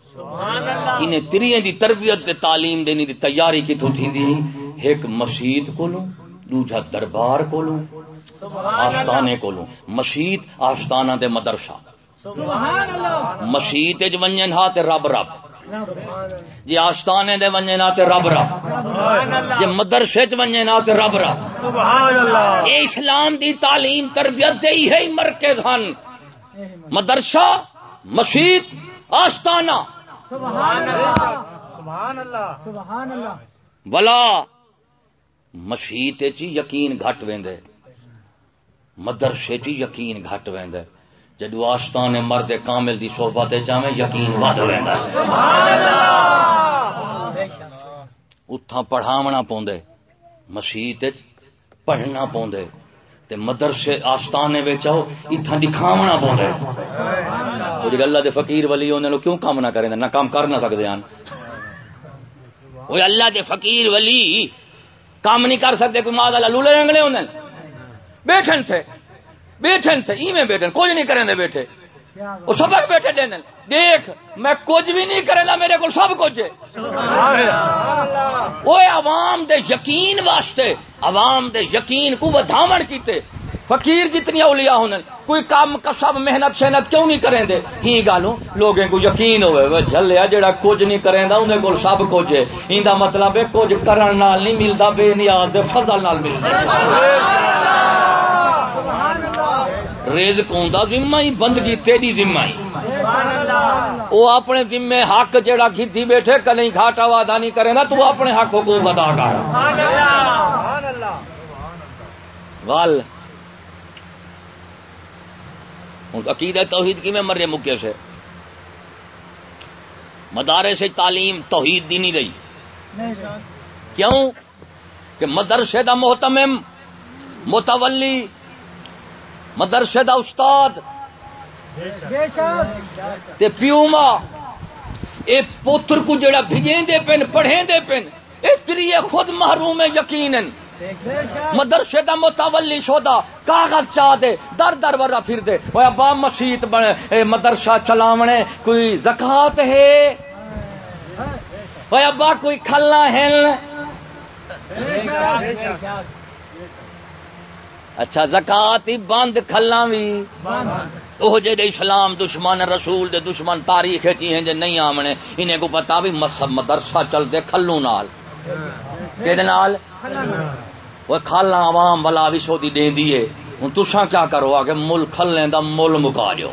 انہیں تریاں دی تربیت تے تعلیم دینی دی تیاری کی تو تھی دی۔ ایک مسجد کولوں دوجا دربار کولوں آستانے کولوں۔ مسجد آستانہ دے مدرسہ۔ مسجد ونجن ہا تے رب رب۔ جی آستانے دے ونجن ہا تے رب رب جی مدرسے چ ونجن ہا تے رب سبحان اللہ۔ اے اسلام دی تعلیم تربیت دے ہی مرکز ہن۔ مدرسہ مسجد آستانہ۔ بلا مسیت چی یقین گھٹ ویندے۔ مدرسے چی یقین گھٹ ویندے۔ جدو آستانے مرد کامل دی صحبت چاہے یقین ود ویندا اتھاں پڑھاونا پوندے مسیت پڑھنا پوندے تے مدرسے آستانے وچ آؤ اتھاں دکھاونا پوندے وہ جی اللہ دے فقیر ولی انہاں نو کیوں کام نہ کریں؟ نہ کام کر نہ سکدے ہن۔ وہ اللہ دے فقیر ولی کام نہیں کر سکتے کوئی ماں لولے رنگنے انہیں بیٹھن تھے۔ بیٹھن تھے ایویں بیٹھن کچھ نہیں کریں دے بیٹھے۔ وہ سبق بیٹھے دین دیکھ میں کچھ بھی نہیں کریں میرے کو سب کچھ ہے۔ وہ عوام دے یقین واسطے عوام دے یقین کو ودھاون کیتے۔ فقیر جتنی اولیاء ہونے کوئی کام کسب محنت شہنت کیوں نہیں کریں دے؟ ہی گالوں لوگوں کو یقین ہوئے۔ وہ جھلیا جڑا کچھ نہیں کریں دا انہیں کو سب کچھ ہے۔ ہی دا مطلب ہے کچھ کرن نال نہیں ملدا بے نیاز دے فضل نال ملدا۔ رزق ہوندا ذمہ ہی، بندگی تیری ذمہ ہی۔ وہ اپنے ذمے حق جڑا کیتی بیٹھے کہیں گھاٹا وعدہ نہیں کرے نا، تو اپنے حق کو ادا کر وال۔ عقیدہ توحید کی میں مرے مکے سے؟ مدارے سے تعلیم توحید دی نہیں رہی۔ کیوں؟ کہ مدرسے دا محتمم متولی مدرسے دا استاد تے پیوما، اے پوتر کو جڑا بھجیں دے پن پڑھیں دے پن، اے تری خود محروم یقیناً۔ مدرسے دا متولی شودا کاغذ چاہ دے، در در ورا پھر دے۔ وہ ابا مسیت بنے، اے مدرسہ چلاونے، کوئی زکات ہے؟ وہ ابا کوئی کھلا ہے؟ اچھا زکات ہی بند کھلا بھی وہ جڑے اسلام دشمن رسول دے دشمن تاریخ چی جے نہیں آمنے انہیں کو پتا بھی مدرسہ چل دے کھلو نال۔ کہ نال؟ وہ کھالا عوام والا بھی سودی دین دیے ہوں تسا کیا کرو؟ آ کہ مل کھلنے دا مل مکا جو۔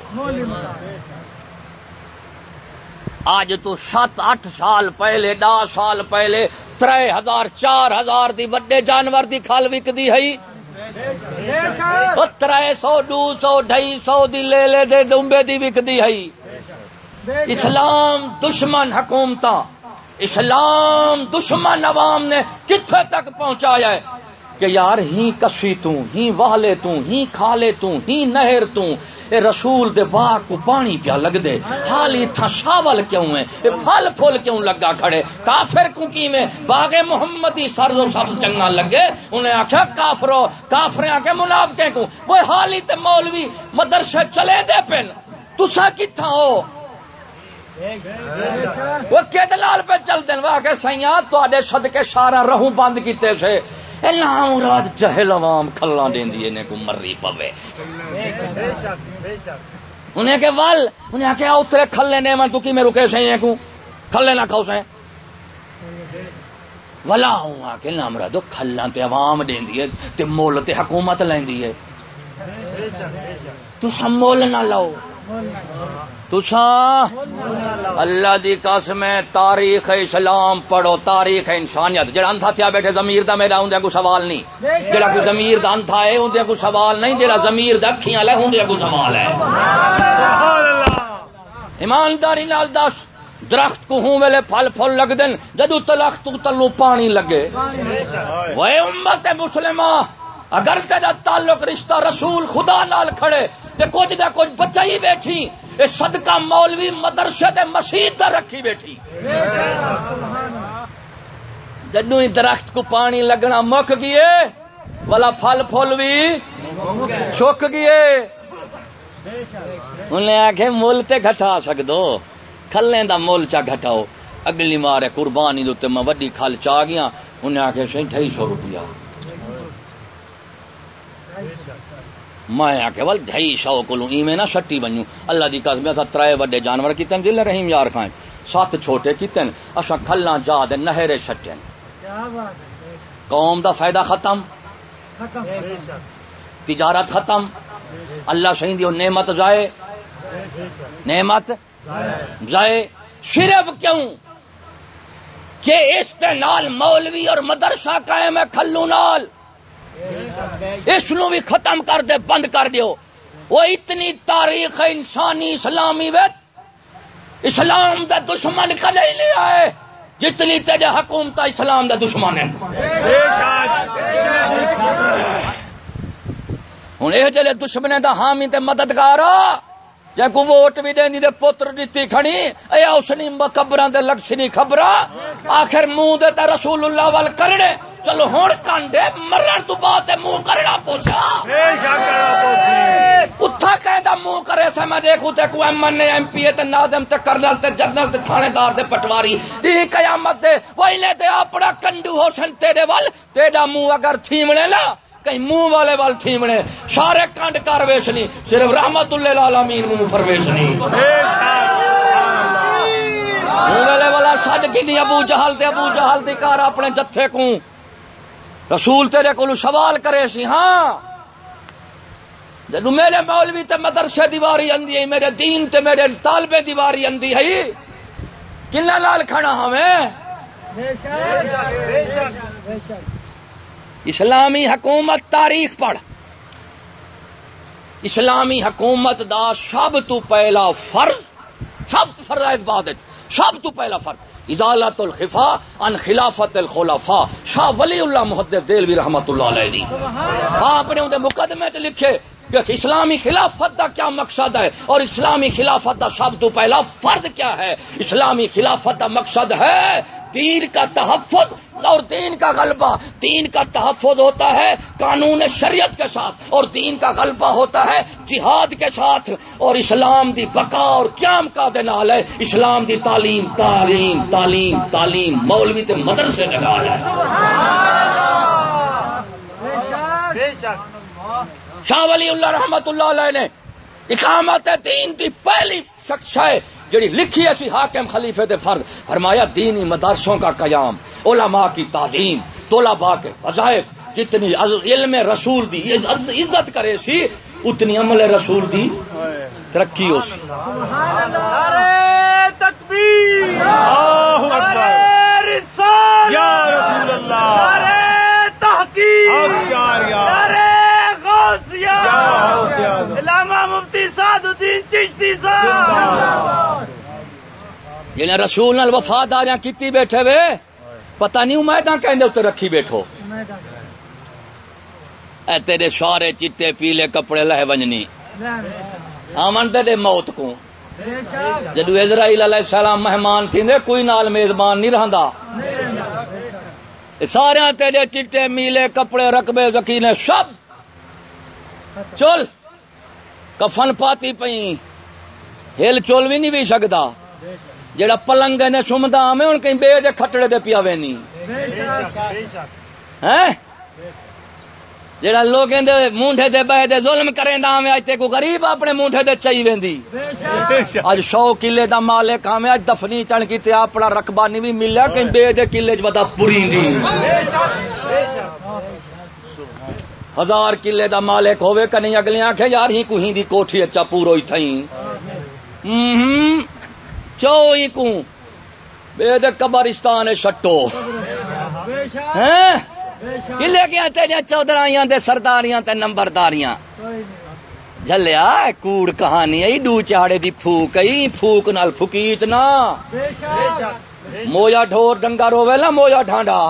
آج تو سات اٹھ سال پہلے دس سال پہلے تر ہزار چار ہزار دی وڈے جانور دی کھل وکدی ہے تر سو، دو سو، ڈھائی سو دی لے لے دے دمبے دی وکدی ہے۔ اسلام دشمن حکومت اسلام دشمن عوام نے کتنے تک پہنچایا ہے؟ کہ یار ہی کسی تو، ہی والے تو، ہی کھالے تو، ہی نہر تو۔ اے رسول دے باغ کو پانی پیا لگ دے حال اتھا شاول کیوں ہے اے پھل پھول کیوں لگا کھڑے؟ کافر کو کی میں؟ باغ محمدی سر و سب چنگا لگے۔ انہیں آخیا کافرو کافرے آکے منافقے کو وہ حال ہی تے مولوی مدرسے چلے دے پن۔ تسا کتھا ہو؟ وہ کدلال پہ چل دین وہ کہ سیاں تواڈے صدقے سارا رہوں بند کیتے سے۔ اللہ مراد جہل عوام کھلا دیندی نے کو مری پوے۔ انہیں کہ ول، انہیں کہ اترے کھلے نے من تو کی میں رکے سیں کو؟ کھلے نہ کھاؤ سیں ولا ہوں آ کے نام را کھلا تے عوام دیندی ہے، تے مول تے حکومت لیندی ہے۔ تو سم مول نہ لاؤ۔ تساں اللہ دی قسم ہے، تاریخ اسلام پڑھو، تاریخ انسانیت۔ جڑا انتھا تھیا بیٹھے، ضمیر دا میرا ہوندے کوئی سوال نہیں۔ جڑا کوئی ضمیر دا انتھا ہے ہوندے کوئی سوال نہیں۔ جڑا ضمیر دا اکھیاں لے ہوندے کوئی سوال ہے۔ سبحان اللہ ایمانداری نال دس، درخت کو ہوں ویلے پھل پھل لگ دین جدو تلخت تلو پانی لگے۔ وہ امت مسلمہ اگر تیرا تعلق رشتہ رسول خدا نال کھڑے تے کچھ دا کچھ بچائی بیٹھی، اے صدقہ مولوی مدرسے تے مسجد دا رکھی بیٹھی۔ جدو ہی درخت کو پانی لگنا مک گئے والا پھل پھل بھی سک گئے۔ انہیں آخے مل تے گھٹا سکدو کھلے دا مول چا گھٹاؤ۔ اگلی مارے قربانی دے میں وڈی کھل چا گیا انہیں آخے سی ڈھائی سو روپیہ۔ میں آخیا ول ڈھائی سو کلو ایویں نہ سٹی بنوں اللہ دی قسم اسا ترے وڈے جانور کیتے دل رحیم یار خان۔ سات چھوٹے کیتے اسا کھلاں جا دے نہرے سٹے قوم دا فائدہ ختم۔ تجارت ختم۔ اللہ سہی دی نعمت جائے نعمت جائے صرف کیوں؟ کہ اس کے نال مولوی اور مدرسہ قائم ہے کھلو نال۔ اس نو بھی ختم کر دے، بند کر دیو۔ وہ اتنی تاریخ انسانی اسلامی ویت، اسلام دا دشمن کدے ہی نہیں آئے؟ جتنی تیرے حکومت اسلام دا دشمن ہے۔ ہوں، یہ جلے دشمن دا حامی تے مددگار آ جے کو ووٹ بھی دینی دے پتر دیتی کھڑی اے اوسنی مقبراں دے لکشنی خبراں آخر منہ دے تے رسول اللہ وال کرنے چلو ہن کانڈے مرن تو بعد تے منہ کرنا پوچھا۔ اتھا کہندا منہ کرے سے میں دیکھوں تے کو ایم این ایم پی تے ناظم تے کرنل تے جنرل تے تھانے دار تے پٹواری۔ دی قیامت دے ویلے تے اپنا کنڈو ہوشن تیرے وال تیرا منہ اگر تھیمنے لا کہیں منہ والے وال تھیمنے سارے کنڈ کر ویسنی صرف رحمت اللہ العالمین منہ پر ویسنی منہ والے والا سڈ کی ابو جہل تے ابو جہل دی کار اپنے جتھے کو رسول تیرے کو سوال کرے سی ہاں۔ جدو میرے مولوی تے مدرسے دیواری اندی ہے میرے دین تے میرے طالبے دیواری اندی ہے کنا لال کھڑا ہمیں اسلامی حکومت تاریخ پڑھ۔ اسلامی حکومت دا سب تو پہلا فرض، سب فرائض بعد سب تو پہلا فرض۔ ازالت الخفا ان خلافت الخلافا شاہ ولی اللہ محدث دلوی رحمت اللہ علیہ دی۔ آپ نے اندے مقدمے تے لکھے کہ اسلامی خلافت دا کیا مقصد ہے اور اسلامی خلافت دا سب تو پہلا فرد کیا ہے؟ اسلامی خلافت دا مقصد ہے دین کا تحفظ اور دین کا غلبہ۔ دین کا تحفظ ہوتا ہے قانون شریعت کے ساتھ اور دین کا غلبہ ہوتا ہے جہاد کے ساتھ۔ اور اسلام دی بقا اور قیام کا دنال ہے۔ اسلام دی تعلیم تعلیم تعلیم تعلیم۔ مولوی تے مدرسے نال ہے۔ شاہ ولی اللہ رحمت اللہ علیہ نے اقامت دین کی پہلی شخص ہے جڑی لکھی ایسی حاکم خلیفے دے فرد۔ فرمایا دینی مدارسوں کا قیام علماء کی تعلیم طلباء کے وظائف جتنی علم رسول دی عزت کرے سی اتنی عمل رسول دی ترقی ہو سی۔ تکبیر یا رسول اللہ۔ تحقیق علامہ مفتی سعد الدین چشتی صاحب۔ جنہیں رسول نال وفاداریاں کیتی بیٹھے وے، پتہ نہیں امیداں کہندے اتنے رکھی بیٹھو۔ اے تیرے سارے چٹے پیلے کپڑے لہ ونجنی۔ آمن دے موت کو جدو اسرائیل علیہ السلام مہمان تھی کوئی نال میزبان نہیں رہندا۔ سارے تیرے چٹے میلے کپڑے رقبے زکینے سب چل۔ کفن پاتی پئی۔ ہل چول بھی نہیں بھی سکتا جڑا پلنگ نے سمدا میں ہوں کہیں بے دے کھٹڑے دے پیا وینی ہاں؟ جڑا لوگ مونڈے دے بہ دے ظلم کریں دا میں اج تے کو غریب اپنے مونڈے دے چائی ویندی۔ اج سو کلے دا مالک ہمیں اج دفنی چن کی تے اپنا رقبہ نہیں بھی ملیا کہ بے دے کلے چ بتا پوری دی ہزار کلے دا مالک ہوے کہ نہیں؟ اگلے آکھے یار، ہی کوہیں دی کوٹھی اچا پورو ہی تھئی ہم چوئی کو بے دے قبرستان شٹو۔ ہیں کلے گیا تیریا چودھرائیاں تے سرداریاں تے نمبرداریاں؟ جلیا کوڑ کہانی ای ڈو چاڑے دی پھوک ای پھوک نال پھکیت نا۔ مویا ڈھور ڈنگا رووے نا، مویا ڈھانڈا۔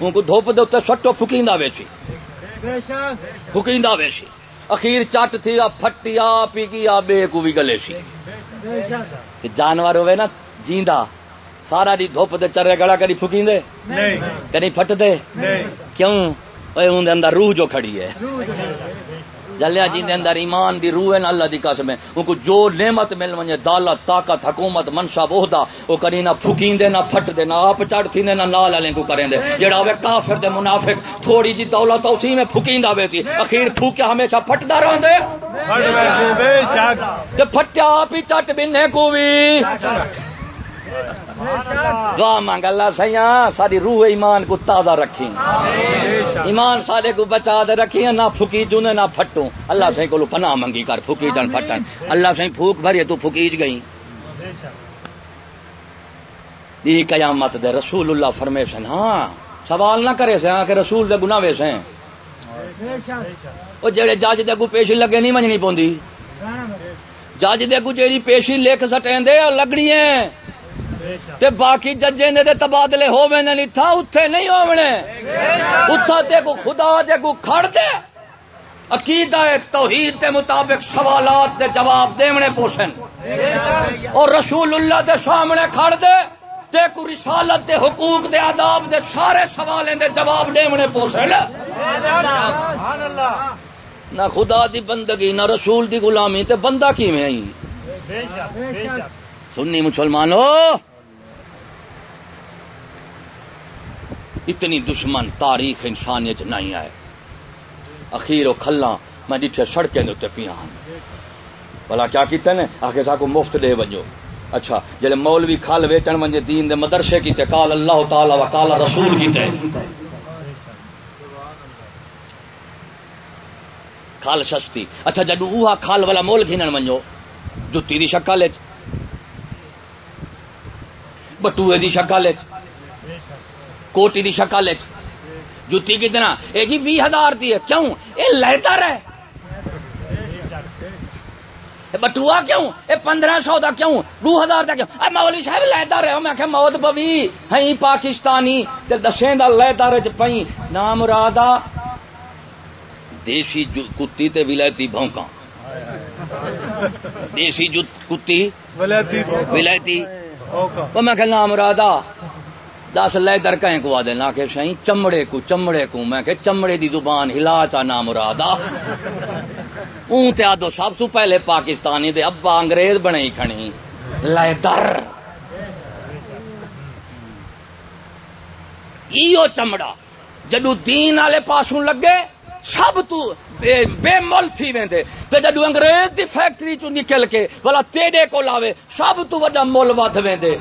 ان کو دھوپ دے تے سٹو پھکیندا ویسی پھکیندا ویسی اخیر چٹ تھی آ پھٹیا پی گیا بے کو بھی گلے سی۔ جانور ہوئے نا جیندا۔ سارا دی دھوپ دے چرے گڑا کری پھکیندے؟ نہیں۔ کہیں پھٹ دے نہیں۔ کیوں؟ اوے اون دے اندر روح جو کھڑی ہے۔ جلیا جی دے اندر ایمان دی روح ہے اللہ دی قسم ہے۔ ان کو جو نعمت مل ونجے دولت طاقت حکومت منصب عہدہ او کری نہ پھکیندے نہ پھٹ دے نہ آپ چڑھ تھیندے نہ نال والے کو کریں دے جڑا ہوے کافر دے منافق تھوڑی جی دولت اسی میں پھکیندا ویتی اخیر پھوکیا ہمیشہ پھٹدا رہندے۔ بے شک۔ تے پھٹیا پی چٹ بننے کو بھی۔ دعا مانگ اللہ سیاں ساری روح ایمان کو تازہ رکھی ایمان سارے کو بچا دے رکھی نہ پھکی چونے نہ پھٹوں۔ اللہ سے کو پناہ منگی کر پھکی جن پھٹن۔ اللہ سے پھوک بھری تو پھکیج گئی دی قیامت دے رسول اللہ فرمے سن ہاں سوال نہ کرے سے ہاں کہ رسول دے گناہ ویسے ہیں او جڑے جج دے کو پیشی لگے نہیں منجنی پوندی۔ جج دے کو جیڑی پیشی لکھ سٹیں دے لگنی ہے۔ تے باقی ججیں دے تے تبادلے ہوویں نے نہیں، تھا اوتھے نہیں ہوونے۔ اتھا تے کو خدا دے کو کھڑ دے۔ عقیدہ توحید کے مطابق سوالات دے جواب دیونے پوشن۔ اور رسول اللہ دے سامنے کھڑ دے۔ تے کو رسالت دے حقوق دے آداب دے سارے سوالیں دے جواب دیونے پوشن۔ نہ خدا دی بندگی، نہ رسول دی غلامی، تے بندہ کی میں آئی؟ سنی مسلمانو اتنی دشمن تاریخ انسانیت نہیں آئے اخیر و کھلا میں ڈٹھے سڑکیں دے تے پیاں ہاں۔ بلا کیا کیتے نے؟ آخر سا کو مفت دے وجو۔ اچھا جلے مولوی کھال ویچن ونجے دین دے مدرسے کیتے، قال اللہ تعالی و قال رسول کیتے۔ کھال سستی۔ اچھا جدو اوہا کھال والا مول گھنن ونجو جتی دی شکل وچ۔ بٹوئے دی شکل وچ۔ کوٹی دی شکل جتی کتنا اے جی بھی ہزار دی ہے۔ کیوں؟ اے لہتر ہے۔ اے بٹوا کیوں؟ اے پندرہ سو دا کیوں؟ دو ہزار دا کیوں؟ اے مولوی صاحب لہتر ہے۔ میں کہ موت پوی۔ ہئی پاکستانی۔ تے دشیں دا لہتر چ پئی نام مرادا دیسی جو کتی تے ولایتی بھونکاں۔ دیسی جو کتی۔ ولایتی وہ میں کہ نام مرادا دس لے در کہیں کو آدھے نا کہ سہیں چمڑے کو چمڑے کو۔ میں کہ چمڑے دی زبان ہلا چا نام مرادا اون تے آدھو سب سو پہلے پاکستانی دے ابا انگریز بنے ہی کھنی لے در۔ ایو چمڑا جدو دین والے پاسوں لگے سب تو بے, بے مل تھی ویندے تے جدو انگریز دی فیکٹری چوں نکل کے والا تیرے کو لاوے سب تو وڈا مول ود ویندے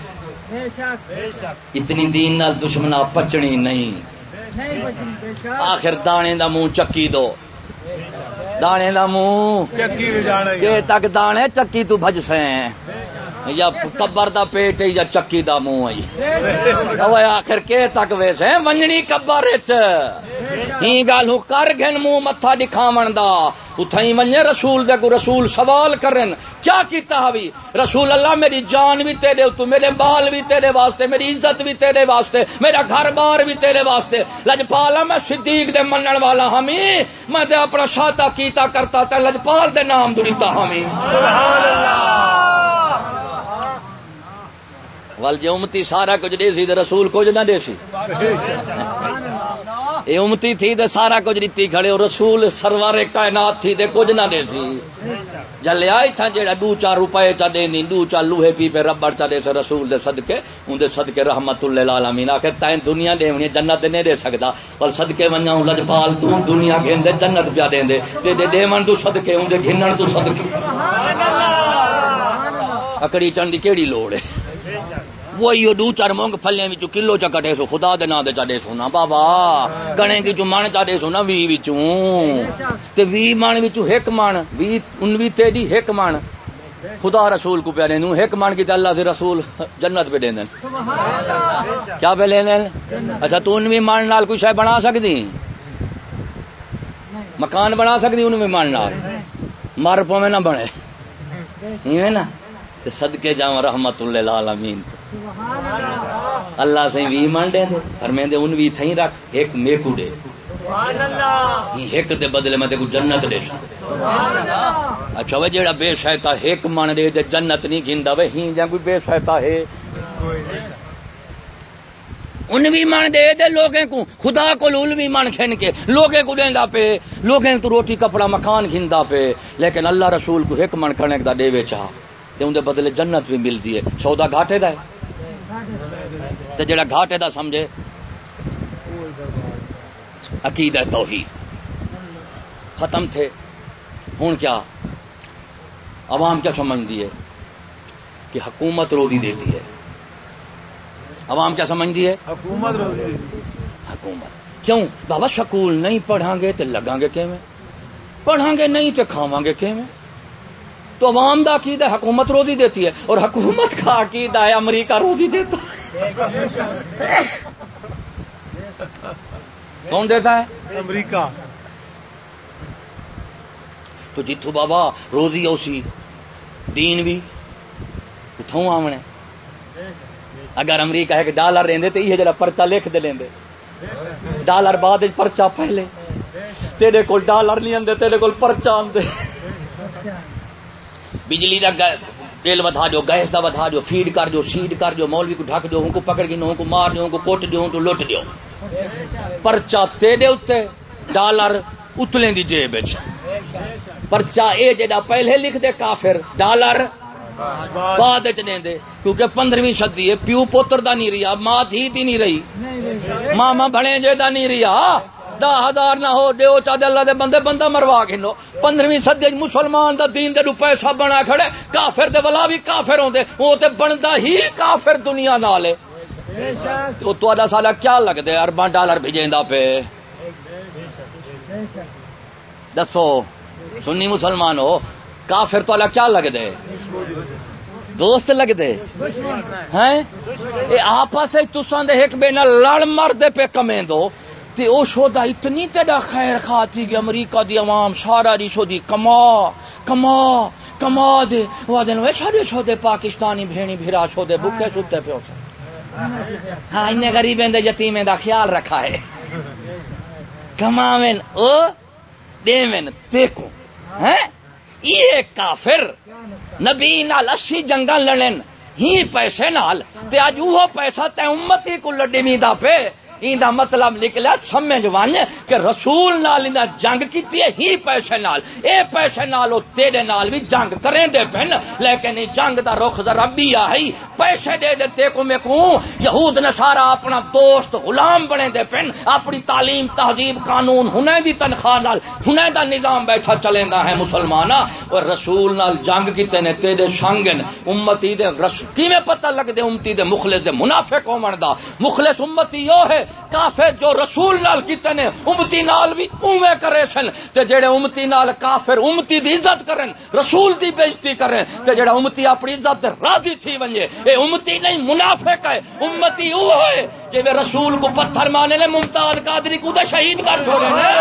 اتنی دین نال دشمنا پچنی نہیں۔ آخر دانے دا منہ چکی دو۔ دانے دا منہ۔ تک دانے چکی تو بھج سیں۔ یا کبر دا پیٹ ہے یا چکی دا منہ ہے۔ آخر کے تک ویسے ونجنی کبر وچ ہی گل کر گھن منہ متھا دکھاون دا۔ اتھائی ونجے رسول دے کو رسول سوال کرن۔ کیا کیتا ہوی رسول اللہ، میری جان بھی تیرے، تو میرے بال بھی تیرے واسطے، میری عزت بھی تیرے واسطے، میرا گھر بار بھی تیرے واسطے۔ لجپالا میں صدیق دے منن والا ہمی میں تے اپنا شاتا کیتا کرتا تے لجپال دے نام دریتا ہمی ہاں، سبحان اللہ! ول جے امتی سارا کچھ دے سی رسول کچھ نہ دے سی۔ اے امتی تھی تے سارا کچھ دتی کھڑے او رسول سرور کائنات تھی تے کچھ نہ دے سی۔ جلے آئی تھا جیڑا دو چار روپے چا دے دو چار لوہے پی پہ ربڑ چا دے سے رسول دے صدقے، ان دے صدقے رحمت اللہ العالمین۔ آخر تائیں دنیا دے ونی جنت نہیں دے سکدا پر صدقے ونجا ہوں، لجپال تو دنیا گھن دے جنت پیا دیں دے دے دے دے من تو صدقے، ان دے گھنن تو صدقے۔ اکڑی چن دی کیڑی لوڑ ہے؟ وہی دو چار مونگ پھلے وچوں کلو چا کٹے سو خدا دے نام دے چا دے سو نا بابا۔ کنے کی چوں من چا دے سو نا وی وچوں۔ تے وی من وچوں ایک من وی ان وی تیری ایک من خدا رسول کو پہ دوں ایک من کی تے اللہ سے رسول جنت پہ دین کیا پہ لین اچھا تو ان بھی مان نال کوئی شے بنا سکتی مکان بنا سکتی ان بھی مان نال؟ مر پویں نہ بنے۔ ایویں نا تے صدقے جاواں رحمت للعالمین۔ تو اللہ سے بھی مان دے دے اور میں دے ان بھی تھیں رکھ ایک میکو دے۔ ایک دے بدلے میں تے کو جنت دے اچھا وہ جیڑا بے شایتا ایک من دے تے جنت نہیں گھندا وے ہی جا کوئی بے شایتا ہے۔ ان بھی من دے دے لوگیں کو خدا کو لول بھی من کھن کے۔ لوگیں کو دیندا پے لوگیں تو روٹی کپڑا مکان گھندا پے۔ لیکن اللہ رسول کو ایک من کرنے دا دے وے چاہ۔ تے اون دے بدلے جنت بھی ملتی ہے۔ سودا گھاٹے دا ہے۔ تے جڑا گھاٹے دا سمجھے عقیدہ توحید۔ ختم تھے۔ ہوں کیا؟ عوام کیا سمجھتی ہے؟ کہ حکومت روزی دیتی ہے۔ عوام کیا سمجھتی ہے؟ حکومت روزی حکومت۔ کیوں؟ بابا سکول نہیں پڑھاں گے تو لگاں گے کہ میں پڑھاں گے نہیں تو کھاواں گے کہ میں تو عوام دا عقیدہ حکومت روزی دیتی ہے اور حکومت کا عقیدہ ہے امریکہ روزی دیتا ہے۔ کون دیتا ہے؟ امریکہ۔ تو جتھو بابا روزی اوسی دین بھی۔ اتوں آمنے اگر امریکہ ہے کہ ڈالر لیندے تو یہ جڑا پرچا لکھ دے لیندے۔ ڈالر بعد پرچا پہلے تیرے کول ڈالر نہیں آندے تیرے کول پرچا آندے۔ بجلی دا بل ودھا جو، گیس دا ودھا جو، فیڈ کر جو، سیڈ کر جو، مولوی کو ڈھک جو، ہوں کو پکڑ گی ہوں کو مار جو، ہوں کو کوٹ جو، ہوں تو لٹ جو۔ پرچا تیرے اتے ڈالر اتلیں دی جیب وچ۔ پرچا اے جڑا پہلے لکھ دے کافر، ڈالر بعد وچ دے۔ کیونکہ پندرہویں صدی ہے پیو پوتر دا نہیں رہیا ماں دھی دی نہیں رہی۔ ماما بھڑے جے دا نہیں رہیا۔ دہ ہزار نہ ہو، دیو چا دے اللہ دے بندے، بندہ مروا گھنو پندرہویں صدی مسلمان دا دین دے دو پیسہ بنا کھڑے۔ کافر دے ولا بھی کافر ہوندے او تے بندا ہی کافر دنیا نال ہے۔ تو تہاڈا سالا کیا لگدے ارباں ڈالر بھیجیندا پے۔ دسو، سنی مسلمان ہو، کافر تو اللہ کیا لگ دے دوست لگ دے ہیں؟ اے آپس تساں دے ایک بے نال لڑ مر دے پہ کمیں دو۔ تے او شودا اتنی تیرا خیر خاطی کہ امریکہ دی عوام سارا دی شودی کما کما کما دے۔ وادن وے سارے شودے پاکستانی بھیڑی بھیرا شودے بھوکے سوتے پہ ہاں انہیں غریبیں دے یتیمیں دا خیال رکھا ہے۔ کماوین او دیوین دیکھو ہیں یہ کافر نبی نال اسی جنگا لڑن، ہی پیسے نال، تے اج وہ پیسہ تے امتی کو لڈی میندا پے۔ ایندا مطلب نکلا سمجھ ون کہ رسول نال ایندا جنگ کیتی ہے، ہی پیسے نال۔ اے پیسے نال او تیرے نال بھی جنگ کریں دے پن لیکن جنگ دا رخ ذرا بھی آئی پیسے دے دے تے کو میں کو یہود نصارا اپنا دوست غلام بنے دے پن اپنی تعلیم، تہذیب، قانون ہنے دی تنخواہ نال ہنے دا نظام بیٹھا چلیندا ہے مسلمانا اور رسول نال جنگ کیتے نے تیرے سنگن امتی دے رس کیویں پتہ لگ دے امتی دے مخلص دے منافق ہون دا مخلص امتی یو ہے۔ کافر جو رسول نال کیتے نے امتی نال بھی اوویں کرے سن۔ تے جڑے امتی نال کافر امتی دی عزت کرن رسول دی بے عزتی کرن تے جڑا امتی اپنی عزت تے راضی تھی ونجے اے امتی نہیں منافق ہے امتی او ہے جے رسول کو پتھر مانے نے ممتاز قادری کو تے شہید کر چھوڑے۔ نے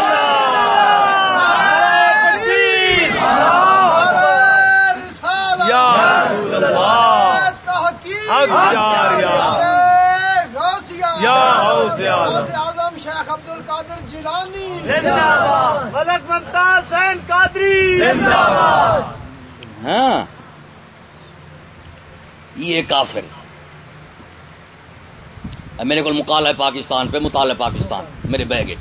یا رسول اللہ۔ اختیار یا غوث اعظم. شیخ عبد القادر جیلانی ملک ممتاز حسین قادری. ہاں. یہ کافر. میرے کو مقالہ ہے پاکستان پہ مطالعہ پاکستان. میرے بیگ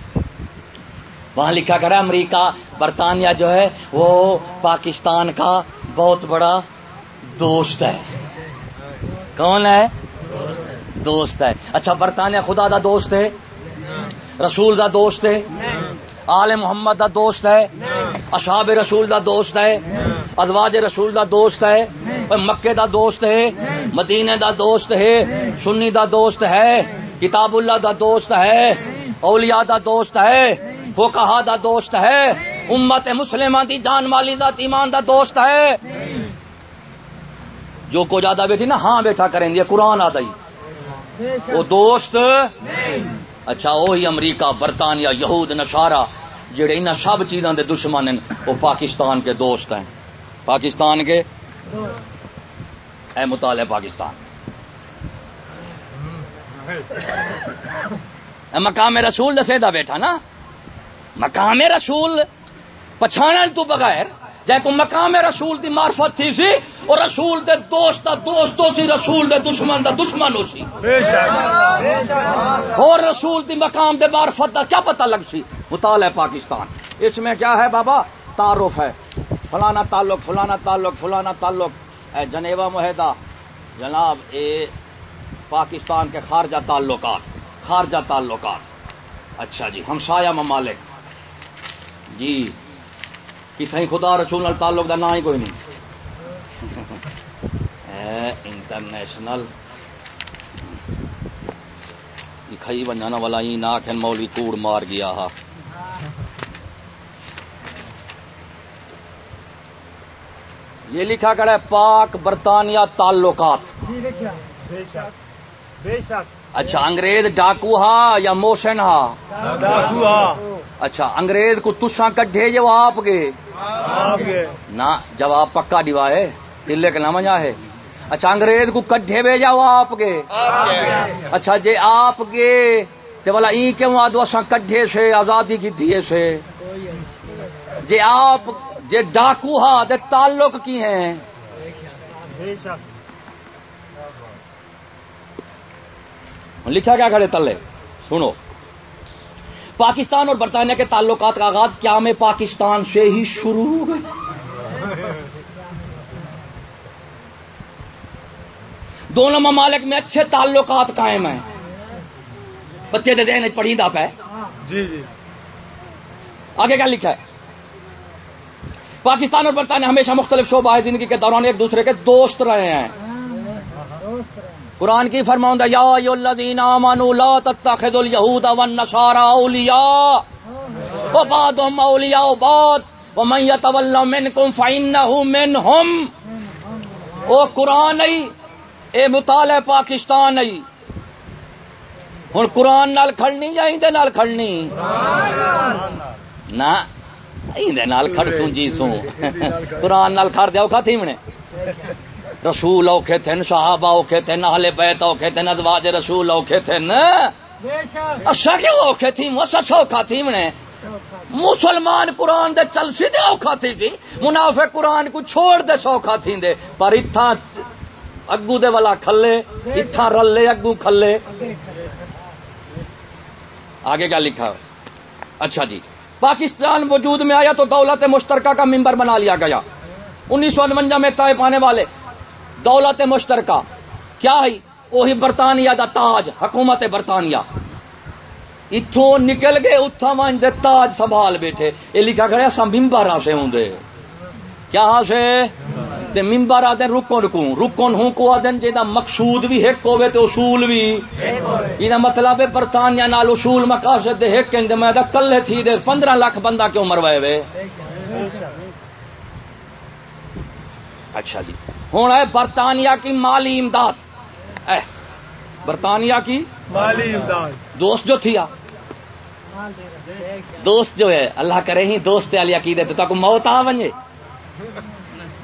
وہاں لکھا کرا امریکہ برطانیہ جو ہے وہ پاکستان کا بہت بڑا دوست ہے. کون ہے۔ دوست ہے اچھا برطانیہ خدا دا دوست ہے رسول دا دوست ہے آل محمد دا دوست ہے اصحاب رسول دا دوست ہے ازواج رسول دا دوست ہے مکے دا دوست ہے مدینے دا دوست ہے سنی دا دوست ہے کتاب اللہ دا دوست ہے اولیاء دا دوست ہے فوکہ دا دوست ہے امت مسلمہ دی جان مالی ذات ایمان دا دوست ہے جو کو زیادہ بیٹھی نا ہاں بیٹھا کریں گے قرآن آتا ہی وہ دوست اچھا وہی امریکہ، برطانیہ، یہود نشارہ جڑے ان سب چیزاں دے دشمن ہیں، وہ پاکستان کے دوست ہیں۔ پاکستان کے؟ اے مطالعہ پاکستان۔ اے مقام رسول دسے دا بیٹھا نا۔ مقام رسول پچھانا تو بغیر جائے کو مقام رسول دی معرفت تھی سی اور رسول دے دوست دا دوست ہو سی رسول دے دشمن دا دشمن ہو سی۔ بے شک۔ اور رسول دی مقام دے معرفت دا کیا پتہ لگ سی؟ مطالعہ پاکستان۔ اس میں کیا ہے بابا؟ تعارف ہے۔ فلانا تعلق فلانا تعلق فلانا تعلق۔ اے جنیوا معاہدہ جناب اے پاکستان کے خارجہ تعلقات خارجہ تعلقات۔ اچھا جی ہمسایہ ممالک۔ جی۔ کتنے خدا رسول نال تعلق دا نہ ہی کوئی نہیں۔ اے انٹرنیشنل۔ کھئی ونجانا والا ہی نہ آخر مولوی کوڑ مار گیا ہا۔ یہ لکھا کڑا ہے، پاک برطانیہ تعلقات۔ جی، بے شک بے شک۔ اچھا انگریز ڈاکو ہا یا موشن ہا؟ ڈاکو اچھا انگریز کو تساں کڈھے جو آپ گے آپ کے۔ نہ جواب پکا دیوا ہے تلے کے نام ہے۔ اچھا انگریز کو کڈھے بھیجا وہ آپ گے اچھا جے آپ گے تے والا ای کیوں آدو اساں کڈھے سے آزادی کی دیے سے؟ جے آپ جے ڈاکو ہا دے تعلق کی ہیں؟ بے شک۔ لکھا کیا کھڑے تلے؟ سنو۔ پاکستان اور برطانیہ کے تعلقات کا آغاز قیام پاکستان سے ہی شروع ہو گئے۔ دونوں ممالک میں اچھے تعلقات قائم ہیں۔ بچے دے ذہن پڑھی دا پہ جی جی۔ آگے کیا لکھا ہے؟ پاکستان اور برطانیہ ہمیشہ مختلف شعبہ زندگی کے دوران ایک دوسرے کے دوست رہے ہیں۔ قرآن کی فرماؤں یا ایو الذین آمنوا لا تتخذوا اليہود والنصارى اولیاء۔ وبعضهم اولیاء بعض ومن يتولوا منكم فانه منهم او قرآن نہیں اے مطالعہ پاکستان نہیں ہن قرآن نال کھڑنی یا ایندے نال کھڑنی؟ نہ، ایندے نال کھڑ سوں جی سوں۔ قرآن نال کھڑ دیو کھا تھیمنے رسول اوکھے تھن، صحابہ اوکھے تھن، اہل بیت اوکھے تھن، ازواج رسول اوکھے تھن۔ بے اسا کیوں اوکھے تھی؟ اسا سوکھا تھی منے۔ مسلمان قرآن دے چل سی دے اوکھا تھی جی۔ تھی منافق قرآن کو چھوڑ دے سوکھا تھی دے۔ پر اتھا اگو دے والا کھلے اتھا رلے اگو کھلے۔ آگے کیا لکھا۔ اچھا جی۔ پاکستان وجود میں آیا تو دولت مشترکہ کا ممبر بنا لیا گیا۔ انیس سو انونجا میں طے پانے والے۔ دولت مشترکہ، کیا ہے؟ وہی برطانیہ دا تاج، حکومت برطانیہ۔ اتوں نکل گئے اتھا مان دے تاج سنبھال بیٹھے۔ یہ لکھا گیا سا ممبر سے ہوں دے۔ کیا سے تے ممبر آدھے رکن کو رکن ہوں کو آدھے جیدا مقصود بھی ایک ہوے تے اصول بھی۔ یہ مطلب ہے، برطانیہ نال اصول مقاصد دے ایک کہندے میں دا کلے تھی دے 15 لاکھ بندہ کیوں مروائے وے؟ اچھا جی۔ ہوں ہے برطانیہ کی مالی امداد۔ اے برطانیہ کی مالی امداد۔ دوست جو تھی دوست جو ہے اللہ کرے ہی دوست علی عقیدے تو تک موت آ ونجے۔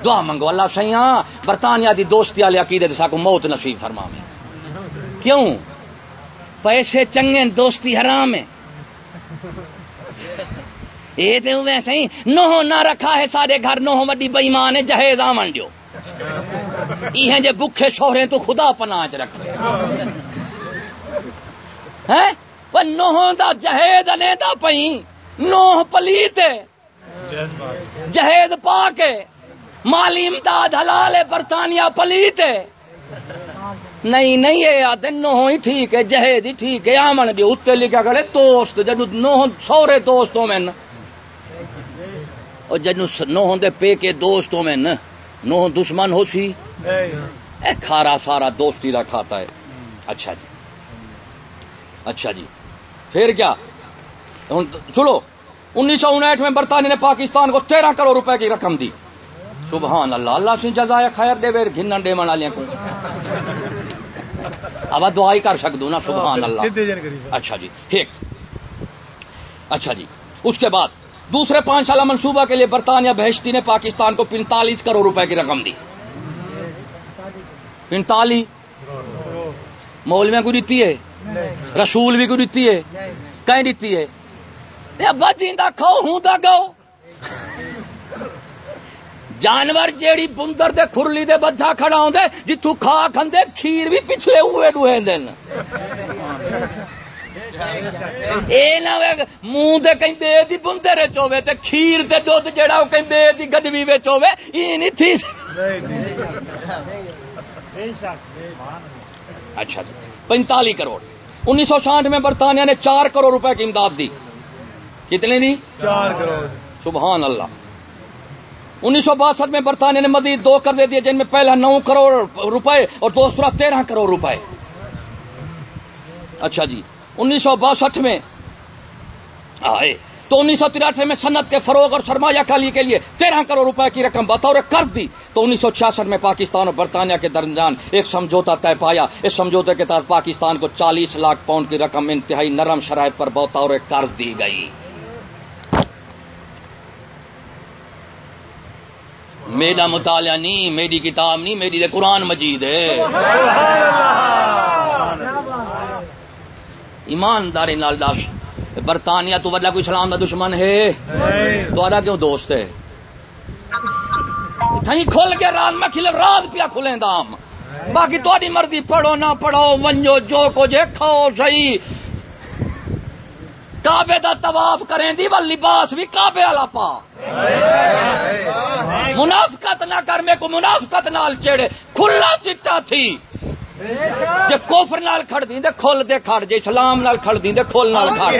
دعا منگو اللہ سیاں برطانیہ دی دوستی علی عقیدے تو ساکو موت نصیب فرما میں کیوں؟ پیسے چنگے دوستی حرام ہے۔ یہ تو ویسے ہی نوہ نہ رکھا ہے سارے گھر نوہ وڈی بےمان ہے، جہیز آمن جو یہ جے بکھے شوہرے تو خدا پناہ چ رکھے۔ ہیں پر نوہ دا جہیز نے دا پئی نوہ پلیت ہے۔ جہیز پاک ہے۔ مالی امداد حلال ہے، برطانیہ پلیت ہے۔ نہیں نہیں یہ آدھے نوہ ہی ٹھیک ہے، جہیز ہی ٹھیک ہے، آمن جو اتنے لکھا کرے دوست، جدو نوہ سورے دوستوں میں نا۔ اور جنو نوہ دے پے کے دوستوں میں نا نوہ دشمن ہو سی اے کھارا سارا دوستی کا کھاتا ہے۔ اچھا جی۔ اچھا جی۔ پھر کیا؟ سنو انیس سو انٹھ میں برطانیہ نے پاکستان کو تیرہ کروڑ روپے کی رقم دی۔ سبحان اللہ اللہ سے جزائے خیر دے ویر گھنن دے من والے کو اب دعائی کر سکدو نا سبحان اللہ۔ اچھا جی ایک اچھا جی۔ اس کے بعد دوسرے پانچ سالہ منصوبہ کے لیے برطانیہ بہشتی نے پاکستان کو پینتالیس کروڑ روپے کی رقم دی۔ پینتالیس؟ مولویاں کو دیتی ہے؟ رسول بھی کو دیتی ہے؟ کہیں دیتی ہے؟ ابا جیندا کھاؤ، ہوں دا گاؤ۔ جانور جیڑی بندر دے کھرلی دے بدھا کھڑا ہوندے جتھوں کھا کھندے، کھیر بھی پچھلے ہوئے روئے دن۔ اے نہ وے منہ دے کہیں بے دی بندر وچ ہوے تے کھیر تے دودھ جیڑا او کہیں بے دی گڈوی وچ ہوے ای نہیں تھی اچھا جی پینتالیس کروڑ انیس سو ساٹھ میں برطانیہ نے چار کروڑ روپے کی امداد دی کتنے دی چار کروڑ سبحان اللہ انیس سو باسٹھ میں برطانیہ نے مزید دو کر دے دیے جن میں پہلا نو کروڑ روپے اور دوسرا تیرہ کروڑ روپے اچھا جی انیس سو باسٹھ میں۔ آئے۔ تو انیس سو تراٹھے میں صنعت کے فروغ اور سرمایہ کاری کے لیے تیرہ کروڑ روپے کی رقم بطور قرض دی۔ تو انیس سو چھیاسٹھ میں پاکستان اور برطانیہ کے درمیان ایک سمجھوتا طے پایا۔ اس سمجھوتے کے تحت پاکستان کو چالیس لاکھ پاؤنڈ کی رقم انتہائی نرم شرائط پر بطور قرض دی گئی۔ میرا مطالعہ نہیں میری کتاب نہیں میری تو قرآن مجید ہے۔ ایمانداری نال دس۔ برطانیہ تو وڈا کوئی اسلام دا دشمن ہے۔ تو کیوں دوست ہے؟ تھیں کھل کے رات میں کھلے رات پیا کھلیں دام باقی تھوڑی مرضی پڑھو نہ پڑھو ونجو جو کچھ ہے کھاؤ صحیح۔ کعبے دا طواف کریں دی وہ لباس بھی کعبے والا پا۔ منافقت نہ کر میں کو منافقت نال چڑے کھلا چٹا تھی جے کوفر نال کھڑ دی تے کھل دے کھڑ، جے اسلام نال کھڑ دی تے کھل نال کھڑ۔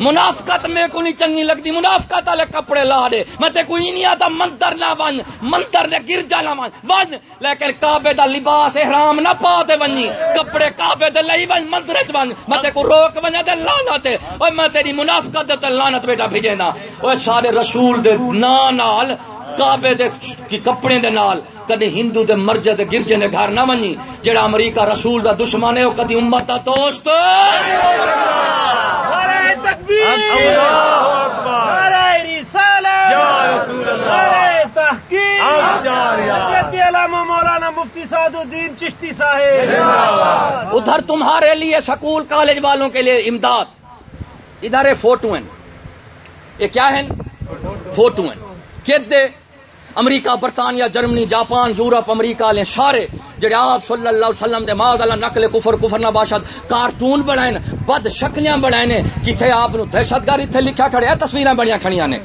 منافقت میں کو نہیں چنگی لگتی، منافقت والے کپڑے لا دے۔ میں تے کوئی نہیں آتا، مندر نہ ون، مندر نے گرجا نہ ون ون۔ لیکن کعبے دا لباس احرام نہ پا دے ونی کپڑے کعبے دے لئی ون مندر وچ ون۔ میں تے کو روک ونیا تے لعنت ہے اوے میں تیری منافقت تے لعنت بیٹا بھیجنا اوے سارے رسول دے نا نال کعبے دے کی کپڑے دے نال کدی ہندو دے مرجے دے گرجے دے گھر نہ ونی جڑا امریکہ رسول دا دشمن ہے او کدی امت دا دوست۔ مولانا مفتی سعد الدین چشتی صاحب۔ ادھر تمہارے لیے سکول کالج والوں کے لیے امداد۔ ادھر فوٹو ہیں۔ یہ کیا ہے فوٹو ہیں۔ کہتے دے امریکہ، برطانیہ، جرمنی، جاپان، یورپ، امریکہ لے سارے جڑے آپ صلی اللہ علیہ وسلم دے ماذ اللہ نقل کفر کفر نہ باشد، کارٹون بنائے بد شکلیاں بنائے نے، کتھے آپ نو دہشت گرد اتنے لکھا کھڑے ہیں تصویراں بڑیاں کھڑیاں نے۔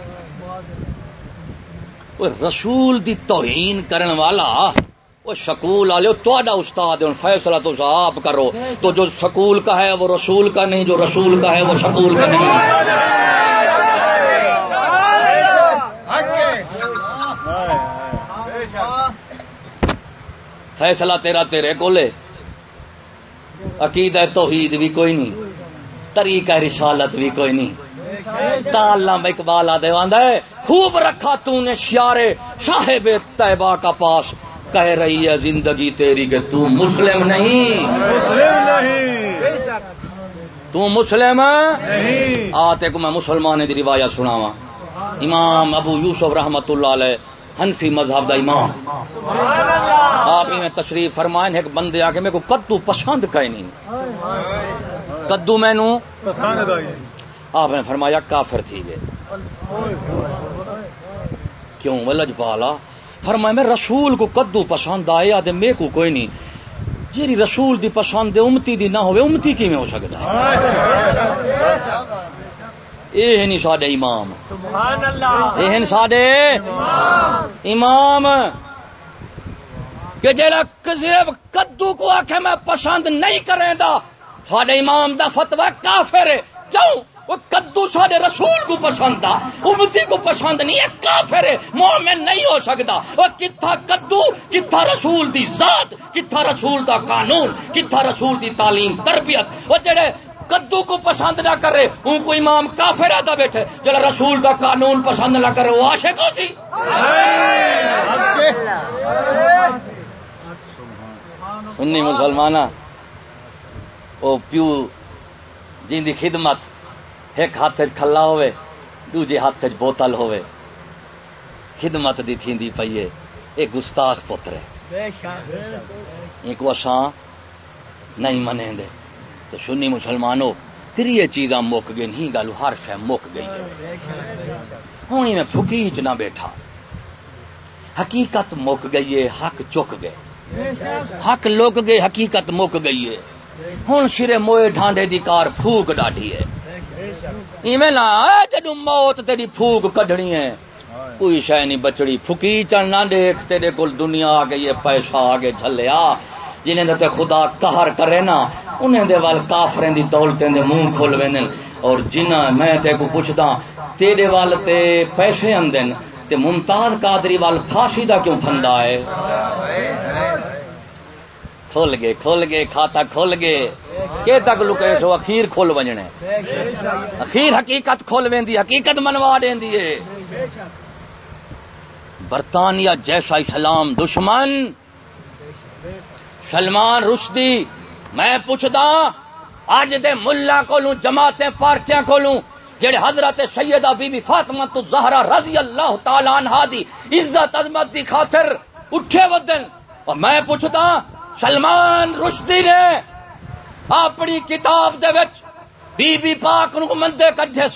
وہ رسول دی توہین کرن والا وہ سکول والے تو استاد ہے فیصلہ تو آپ کرو۔ تو جو سکول کا ہے، وہ رسول کا نہیں، جو رسول کا ہے، وہ سکول کا نہیں۔ فیصلہ تیرا تیرے کو لے عقید توحید بھی کوئی نہیں طریقہ رسالت بھی کوئی نہیں۔ تالم اقبال آدھے ہے خوب رکھا تو نے شیارے صاحب طیبہ کا پاس کہہ رہی ہے زندگی تیری کہ تو مسلم نہیں۔ تو مسلم آتے کو میں مسلمان دی روایت سناوا امام ابو یوسف رحمت اللہ علیہ حنفی مذہب دا امام۔ آپ میں تشریف فرمائیں ایک بندے آ کے میرے کو کدو پسند کہیں نہیں۔ کدو میں نو آپ نے فرمایا کافر تھی گئے کیوں ولج بالا؟ فرمایا میں رسول کو کدو پسند آئے آدھے میں کو کوئی نہیں۔ جیری رسول دی پسند ہے امتی دی نہ ہوئے امتی کی میں ہو سکتا ہے؟ یہ نہیں ساڈے امام۔ سبحان اللہ۔ یہ ساڈے امام۔ کہ جڑا صرف کدو کو آخے میں پسند نہیں کریں دا ساڈے امام دا فتوا کافر ہے۔ کیوں؟ وہ کدو سارے رسول کو پسند تھا امتی کو پسند نہیں ہے کافر ہے۔ مومن نہیں ہو سکتا وہ کتھا کدو کتھا رسول دی ذات کتھا رسول دا قانون کتھا رسول دی تعلیم تربیت۔ وہ جڑے کدو کو پسند نہ کرے ان کو امام کافر آتا بیٹھے۔ جلا رسول کا قانون پسند نہ کرے وہ عاشق ہو سی۔ سنی مسلمان وہ پیو جن کی خدمت، ایک ہاتھ کھلا ہوئے دوجے ہاتھ بوتل ہوئے خدمت دی تھی پی ہے گستاخ پتر ہے ایک وساں نہیں منے دے۔ تو سنی مسلمانوں تری چیزاں مک گئی نہیں گل ہر شہ مک گئی ہوں میں پھکی نہ بیٹھا۔ حقیقت مک گئی ہے حق چک گئے۔ حق لک گئے حقیقت مک گئی ہے۔ ہوں سرے موئے ڈھانڈے دی کار پھوک ڈاڈی ہے۔ ایویں نہ جدو موت تیری پھوک کڈنی ہے۔ کوئی شہ نہیں بچڑی، پھکی چڑھنا دیکھ، تیرے کول دنیا آ گئی ہے، پیسہ آگے جھلیا۔ جنہیں تے خدا قہر کرے نا انہیں دے وال کافریں دی دولتیں دے منہ کھول ویندن اور جنہ میں تے کو پوچھدا، تیرے وال تے پیسے اندن تے ممتاز قادری وال پھانسی دا کیوں پھندا ہے؟ کھول گئے کھول گئے، کھاتا کھول گئے۔ کہ تک لکے سو اخیر کھول ونجنے۔ اخیر حقیقت کھول ویندی، حقیقت منوا دیندی ہے۔ برطانیہ جیسا اسلام دشمن، سلمان رشدی، میں پوچھتا اج دے ملا کو جماعتیں، پارٹیاں کو جڑے حضرت سیدہ بی بی فاطمہ تو زہرا رضی اللہ تعالی عنہ دی عزت عظمت دی خاطر اٹھے ودن اور میں پوچھتا سلمان رشدی نے اپنی کتاب دے وچ بی بی پاک نو مندے کڈھے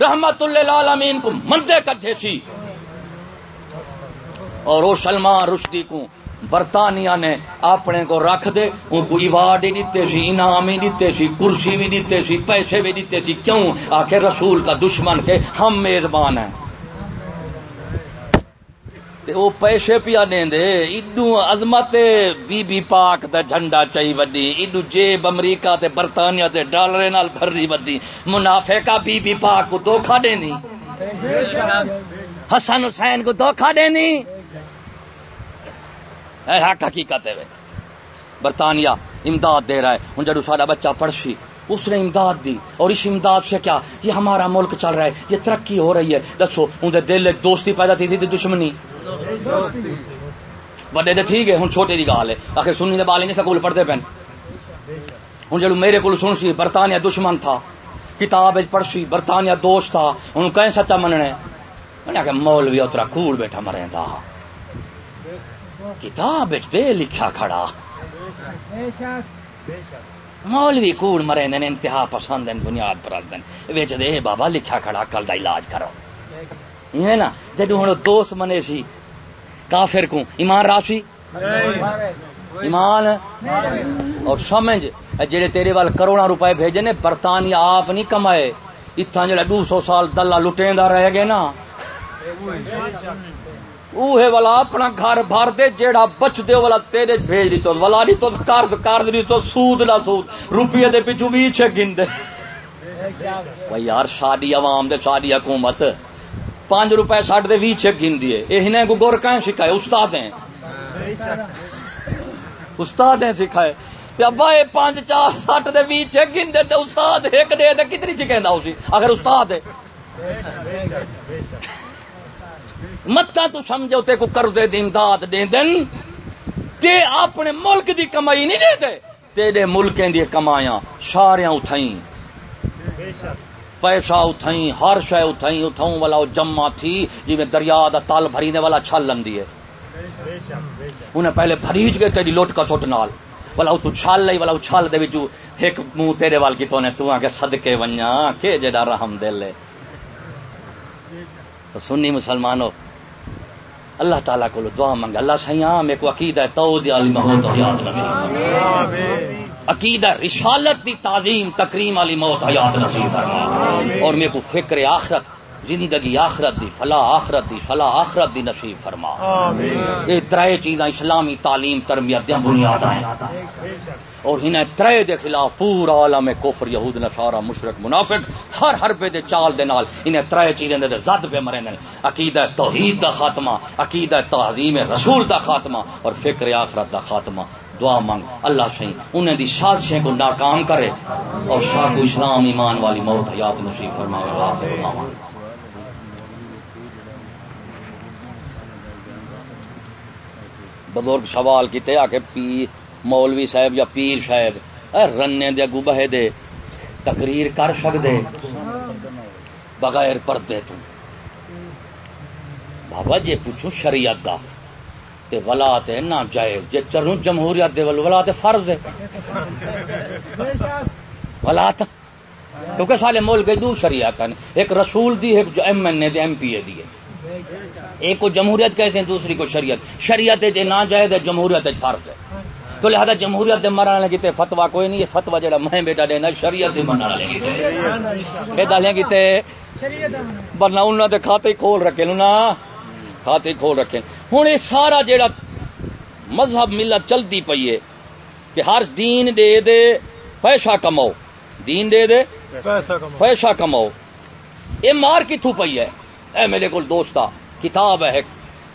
رحمت للعالمین کو مندے کڈھے سی۔ اور وہ سلمان رشدی کو برطانیہ نے اپنے کو رکھ دے ان کو ایوارڈ ہی دیتے، سی انعام ہی دیتے، سی کرسی بھی دیتے، سی پیسے بھی دیتے، سی کیوں؟ آخر رسول کا دشمن کے ہم میزبان ہیں۔ وہ پیسے پیا دیں ادو عظمت بی بی پاک دا جھنڈا چاہی وڈی ادو جیب امریکہ تے برطانیہ تے ڈالر نال بھری ودی منافع کا بی بی پاک کو دھوکھا دینی۔ حسن حسین کو دھوکھا دینی۔ اے حق حقیقت ہے برطانیہ امداد دے رہا ہے۔ ہوں جب سارا بچہ پڑھسی اس نے امداد دی۔ اور اس امداد سے کیا؟ یہ ہمارا ملک چل رہا ہے۔ یہ ترقی ہو رہی ہے۔ دسو اندر دل ایک دوستی پیدا تھی تھی دشمنی۔ بڑے تو ٹھیک ہے ہوں چھوٹے کی گال ہے۔ آخر سنی بال نہیں سکول پڑھتے پین۔ ہوں جب میرے کو سن سی برطانیہ دشمن تھا۔ کتاب پڑھ سی برطانیہ دوست تھا۔ ہوں کہیں سچا مننے؟ میں نے آخر مول بھی اترا کوڑ بیٹھا مرے تھا کتاب پہ لکھا کھڑا۔ مولوی کوڑ مرے دن انتہا پسند بنیاد پر دن ویچ دے، بابا لکھا کھڑا، کل دا علاج کرو۔ یہ نا جد ہوں دوست منے سی، کافر کو ایمان راشی ایمان۔ اور سمجھ، جڑے تیرے وال کروڑا روپے بھیجے نے، برطانیہ آپ نہیں کمائے۔ اتنا جڑا دو سو سال دلہ لٹیں رہ گئے نا۔ اوہے والا اپنا گھر بھر دے، جیڑا بچ دے والا تیرے بھیج دی تو والا نہیں تو قرض قرض نہیں تو سود نہ سود، روپیے دے پیچھے بھی چھ گن دے بھائی یار شادی عوام دے شادی حکومت پانچ روپے ساٹھ دے بھی چھ گن دیے یہ نے کو گور کہیں سکھائے؟ استاد ہیں استاد ہیں سکھائے ابا یہ پانچ، چار سٹ دے بھی چھ گن دے استاد ایک دے کتنی چکیں اسی اگر استاد ہے۔ متا تو سمجھو تے کو کر دے امداد دے دن، تے اپنے ملک دی کمائی نہیں دے دے، تیرے ملکیں دی کمایاں سارے اٹھائیں۔ پیسہ اٹھائیں، ہر شے اٹھائیں، اٹھاؤں والا جمع تھی جی میں دریا دا تال بھرینے والا چھل لندی ہے۔ انہیں پہلے بھریج گئے تیری لوٹ کا سوٹ نال۔ والا تو چھال لئی، والا چھال دے وچوں ایک منہ تیرے وال کی تو نے تو آ صدقے ونجا کہ جڑا رحم دل ہے۔ تو سنی مسلمانوں اللہ تعالیٰ کو دعا منگا اللہ سیاں میں کو عقیدہ ہے تو دی علی موت حیات نصیب عقیدہ رسالت دی تعظیم تکریم علی موت حیات نصیب۔ فرما اور میں کو فکر آخرت زندگی آخرت دی فلا آخرت دی فلا آخرت دی نصیب فرما۔ یہ ترے چیزاں اسلامی تعلیم تربیت دیا بنیاد ہیں۔ اور انہیں ترے دے خلاف پورا عالم کفر یہود نصارا مشرک منافق ہر ہر پہ دے چال دے نال انہیں ترے چیزیں دے زد پہ مرے عقیدہ توحید دا خاتمہ عقیدہ تعظیم رسول دا خاتمہ اور فکر آخرت دا خاتمہ۔ دعا مانگ۔ اللہ سے انہیں دی سازشیں کو ناکام کرے اور کو اسلام ایمان والی موت حیات نصیب فرمائے آخر دعوانا بزرگ سوال کیتے آ کے پیر مولوی صاحب یا پیر صاحب، اے رنے دے اگو بہے دے، تقریر کر سکدے، بغیر پردے تو۔ بابا جی پوچھو شریعت دا، تے ولا تے نہ جائز جے چروں جمہوریت دے ول، ولا تے فرض ہے۔ ولا تے۔ کیونکہ سارے ملک دو شریعت ہیں ایک رسول دی، ایک ایم این اے دی، ایم پی اے دی ہے۔ ایک کو جمہوریت کہتے ہیں دوسری کو شریعت۔ شریعت جے نہ جائز ہے جمہوریت فرض ہے۔ تو لہذا جمہوریت دے مرن والے کیتے فتوا کوئی نہیں فتوا جڑا میں بیٹا دینا شریعت دے مرن والے کیتے اے دالیں کیتے ورنہ انہاں دے کھاتے کھول رکھے نا کھاتے کھول رکھے ہن یہ سارا جڑا مذہب ملت چلتی پئی ہے کہ ہر دین دے دے پیسہ کماؤ۔ دین دے دے پیسہ کما پیسہ کماؤ۔ یہ مار کتوں پئی ہے؟ اے میرے کو دوستا کتاب ہے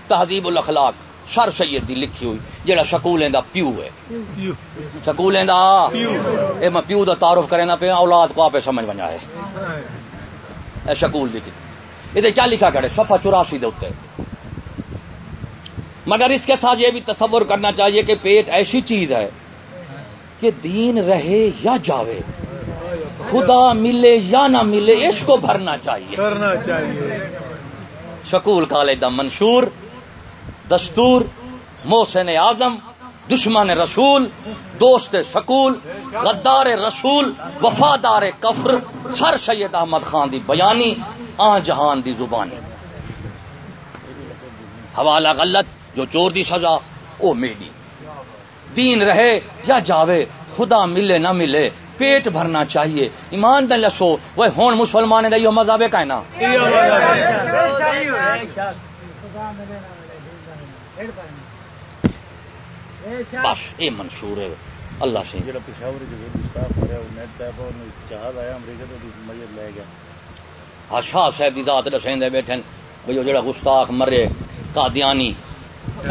تہذیب الاخلاق سر سید دی لکھی ہوئی جڑا شکولیں دا پیو ہے۔ شکولیں دا؟ اے میں پیو دا تعارف کرنا پیا اولاد کو آپ سمجھ بنا ہے۔ اے شکول دی کتاب۔ یہ کیا لکھا کرے صفحہ چوراسی دے مگر اس کے ساتھ یہ بھی تصور کرنا چاہیے کہ پیٹ ایسی چیز ہے کہ دین رہے یا جاوے۔ خدا ملے یا نہ ملے اس کو بھرنا چاہیے۔ کرنا چاہیے۔ شکول کالج دا منشور، دستور، محسن اعظم، دشمن رسول، دوست شکول غدار رسول، وفادار کفر، سر سید احمد خان دی بیانی آ جہان دی زبانی۔ حوالہ غلط، جو چور دی سزا، او میری دین رہے یا جاوے، خدا ملے نہ ملے پیٹ بھرنا چاہیے۔ ایمان دن لسو وہ ہون مسلمان دا یہ مذہب ہے کہنا بس یہ منصور ہے۔ اللہ سے۔ شاہ صاحب کی ذات دسیں بیٹھے بھئی وہ جڑا گستاخ مرے قادیانی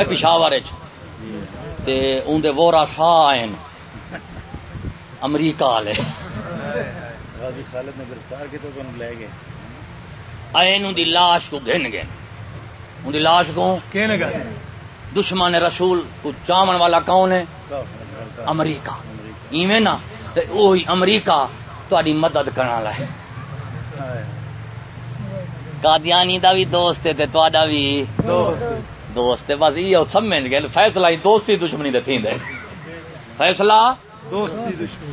پشاور تے اون دے وورا شاہ آئے امریکہ والے۔ غازی خالد نے گرفتار کیا تو انہوں لے گئے۔ آئن ان دی لاش کو گھن گئے۔ ان دی لاش کو دشمن رسول کو چاون والا کون ہے؟ امریکہ۔ ایویں نا؟ تے اوہی امریکہ تہاڈی مدد کرن والا ہے۔ قادیانی دا بھی دوست ہے تے تہاڈا بھی دوست۔ ہے۔ بس یہ سمجھ گئے فیصلہ ہی دوستی دشمنی دے تھیندے۔ فیصلہ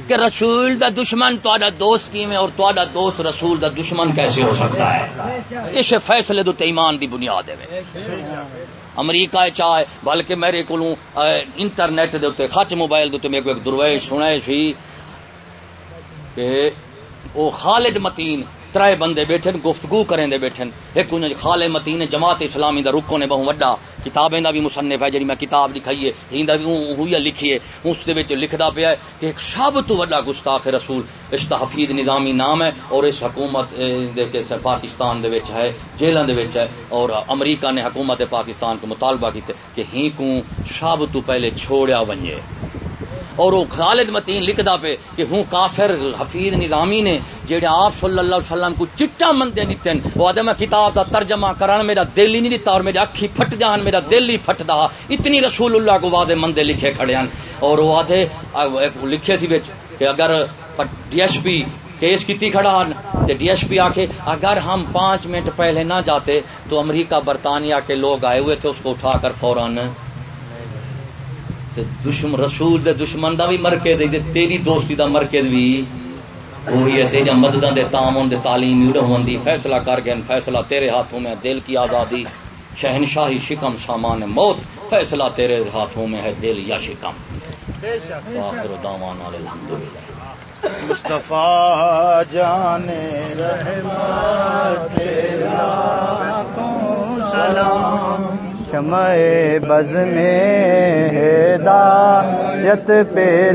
کہ رسول دا دشمن تہاڈا دوست کیویں اور تہاڈا دوست رسول دا دشمن کیسے ہو سکتا ہے؟ اس فیصلے دو ایمان دی بنیاد ہے امریکہ ہے چاہے بلکہ میرے کو انٹرنیٹ دے اتنے خچ موبائل دے میرے کو ایک درویش سنائے سی کہ وہ خالد متین ترائے بندے بیٹھے گفتگو کریں دے بیٹھے ایک انہیں خالد متین جماعت اسلامی دا رکو نے بہو وڈا۔ کتابیں دا بھی مصنف ہے جڑی میں کتاب لکھائی ہے ہیندا بھی ہوئی ہے اس دے وچ لکھدا پیا ہے کہ ایک سب تو وڈا گستاخ رسول، اس نظامی نام ہے اور اس حکومت دے کے پاکستان دے وچ ہے، جیلاں دے وچ ہے۔ اور امریکہ نے حکومت پاکستان کو مطالبہ کیتے کہ ہی کو سب تو پہلے چھوڑیا ونجے۔ اور وہ خالد متین لکھدا پہ کہ ہوں کافر حفیظ نظامی نے جڑے آپ صلی اللہ علیہ وسلم کو چٹا مندے نتن وہ آدھے میں کتاب دا ترجمہ کران میرا دل ہی نہیں دیتا اور میرے اکھی پھٹ جان، میرا دل ہی پھٹ دا۔ اتنی رسول اللہ کو وعدے مندے لکھے کھڑے ہیں۔ اور وہ آدھے لکھے سی بچ کہ اگر ڈی ایس پی کیس کیتی کھڑا تے ڈی ایس پی آکے اگر ہم پانچ منٹ پہلے نہ جاتے تو امریکہ برطانیہ کے لوگ آئے ہوئے تھے، اس کو اٹھا کر فوراً تے دشمن رسول دے دشمن دا بھی مرکز ہے تے تیری دوستی دا مرکز بھی وہی ہے تیرا مدداں دے تعاون دے، تعلیم اڑہون دی، فیصلہ کر گئے فیصلہ تیرے ہاتھوں میں دل کی آزادی، شہنشاہی شکم، سامان موت، فیصلہ تیرے ہاتھوں میں ہے، دل یا شکم۔ آخر دعوانا الحمدللہ۔ مصطفیٰ جانے رحمت، تیرا سلام۔ شمع بز میں ہدایت پہ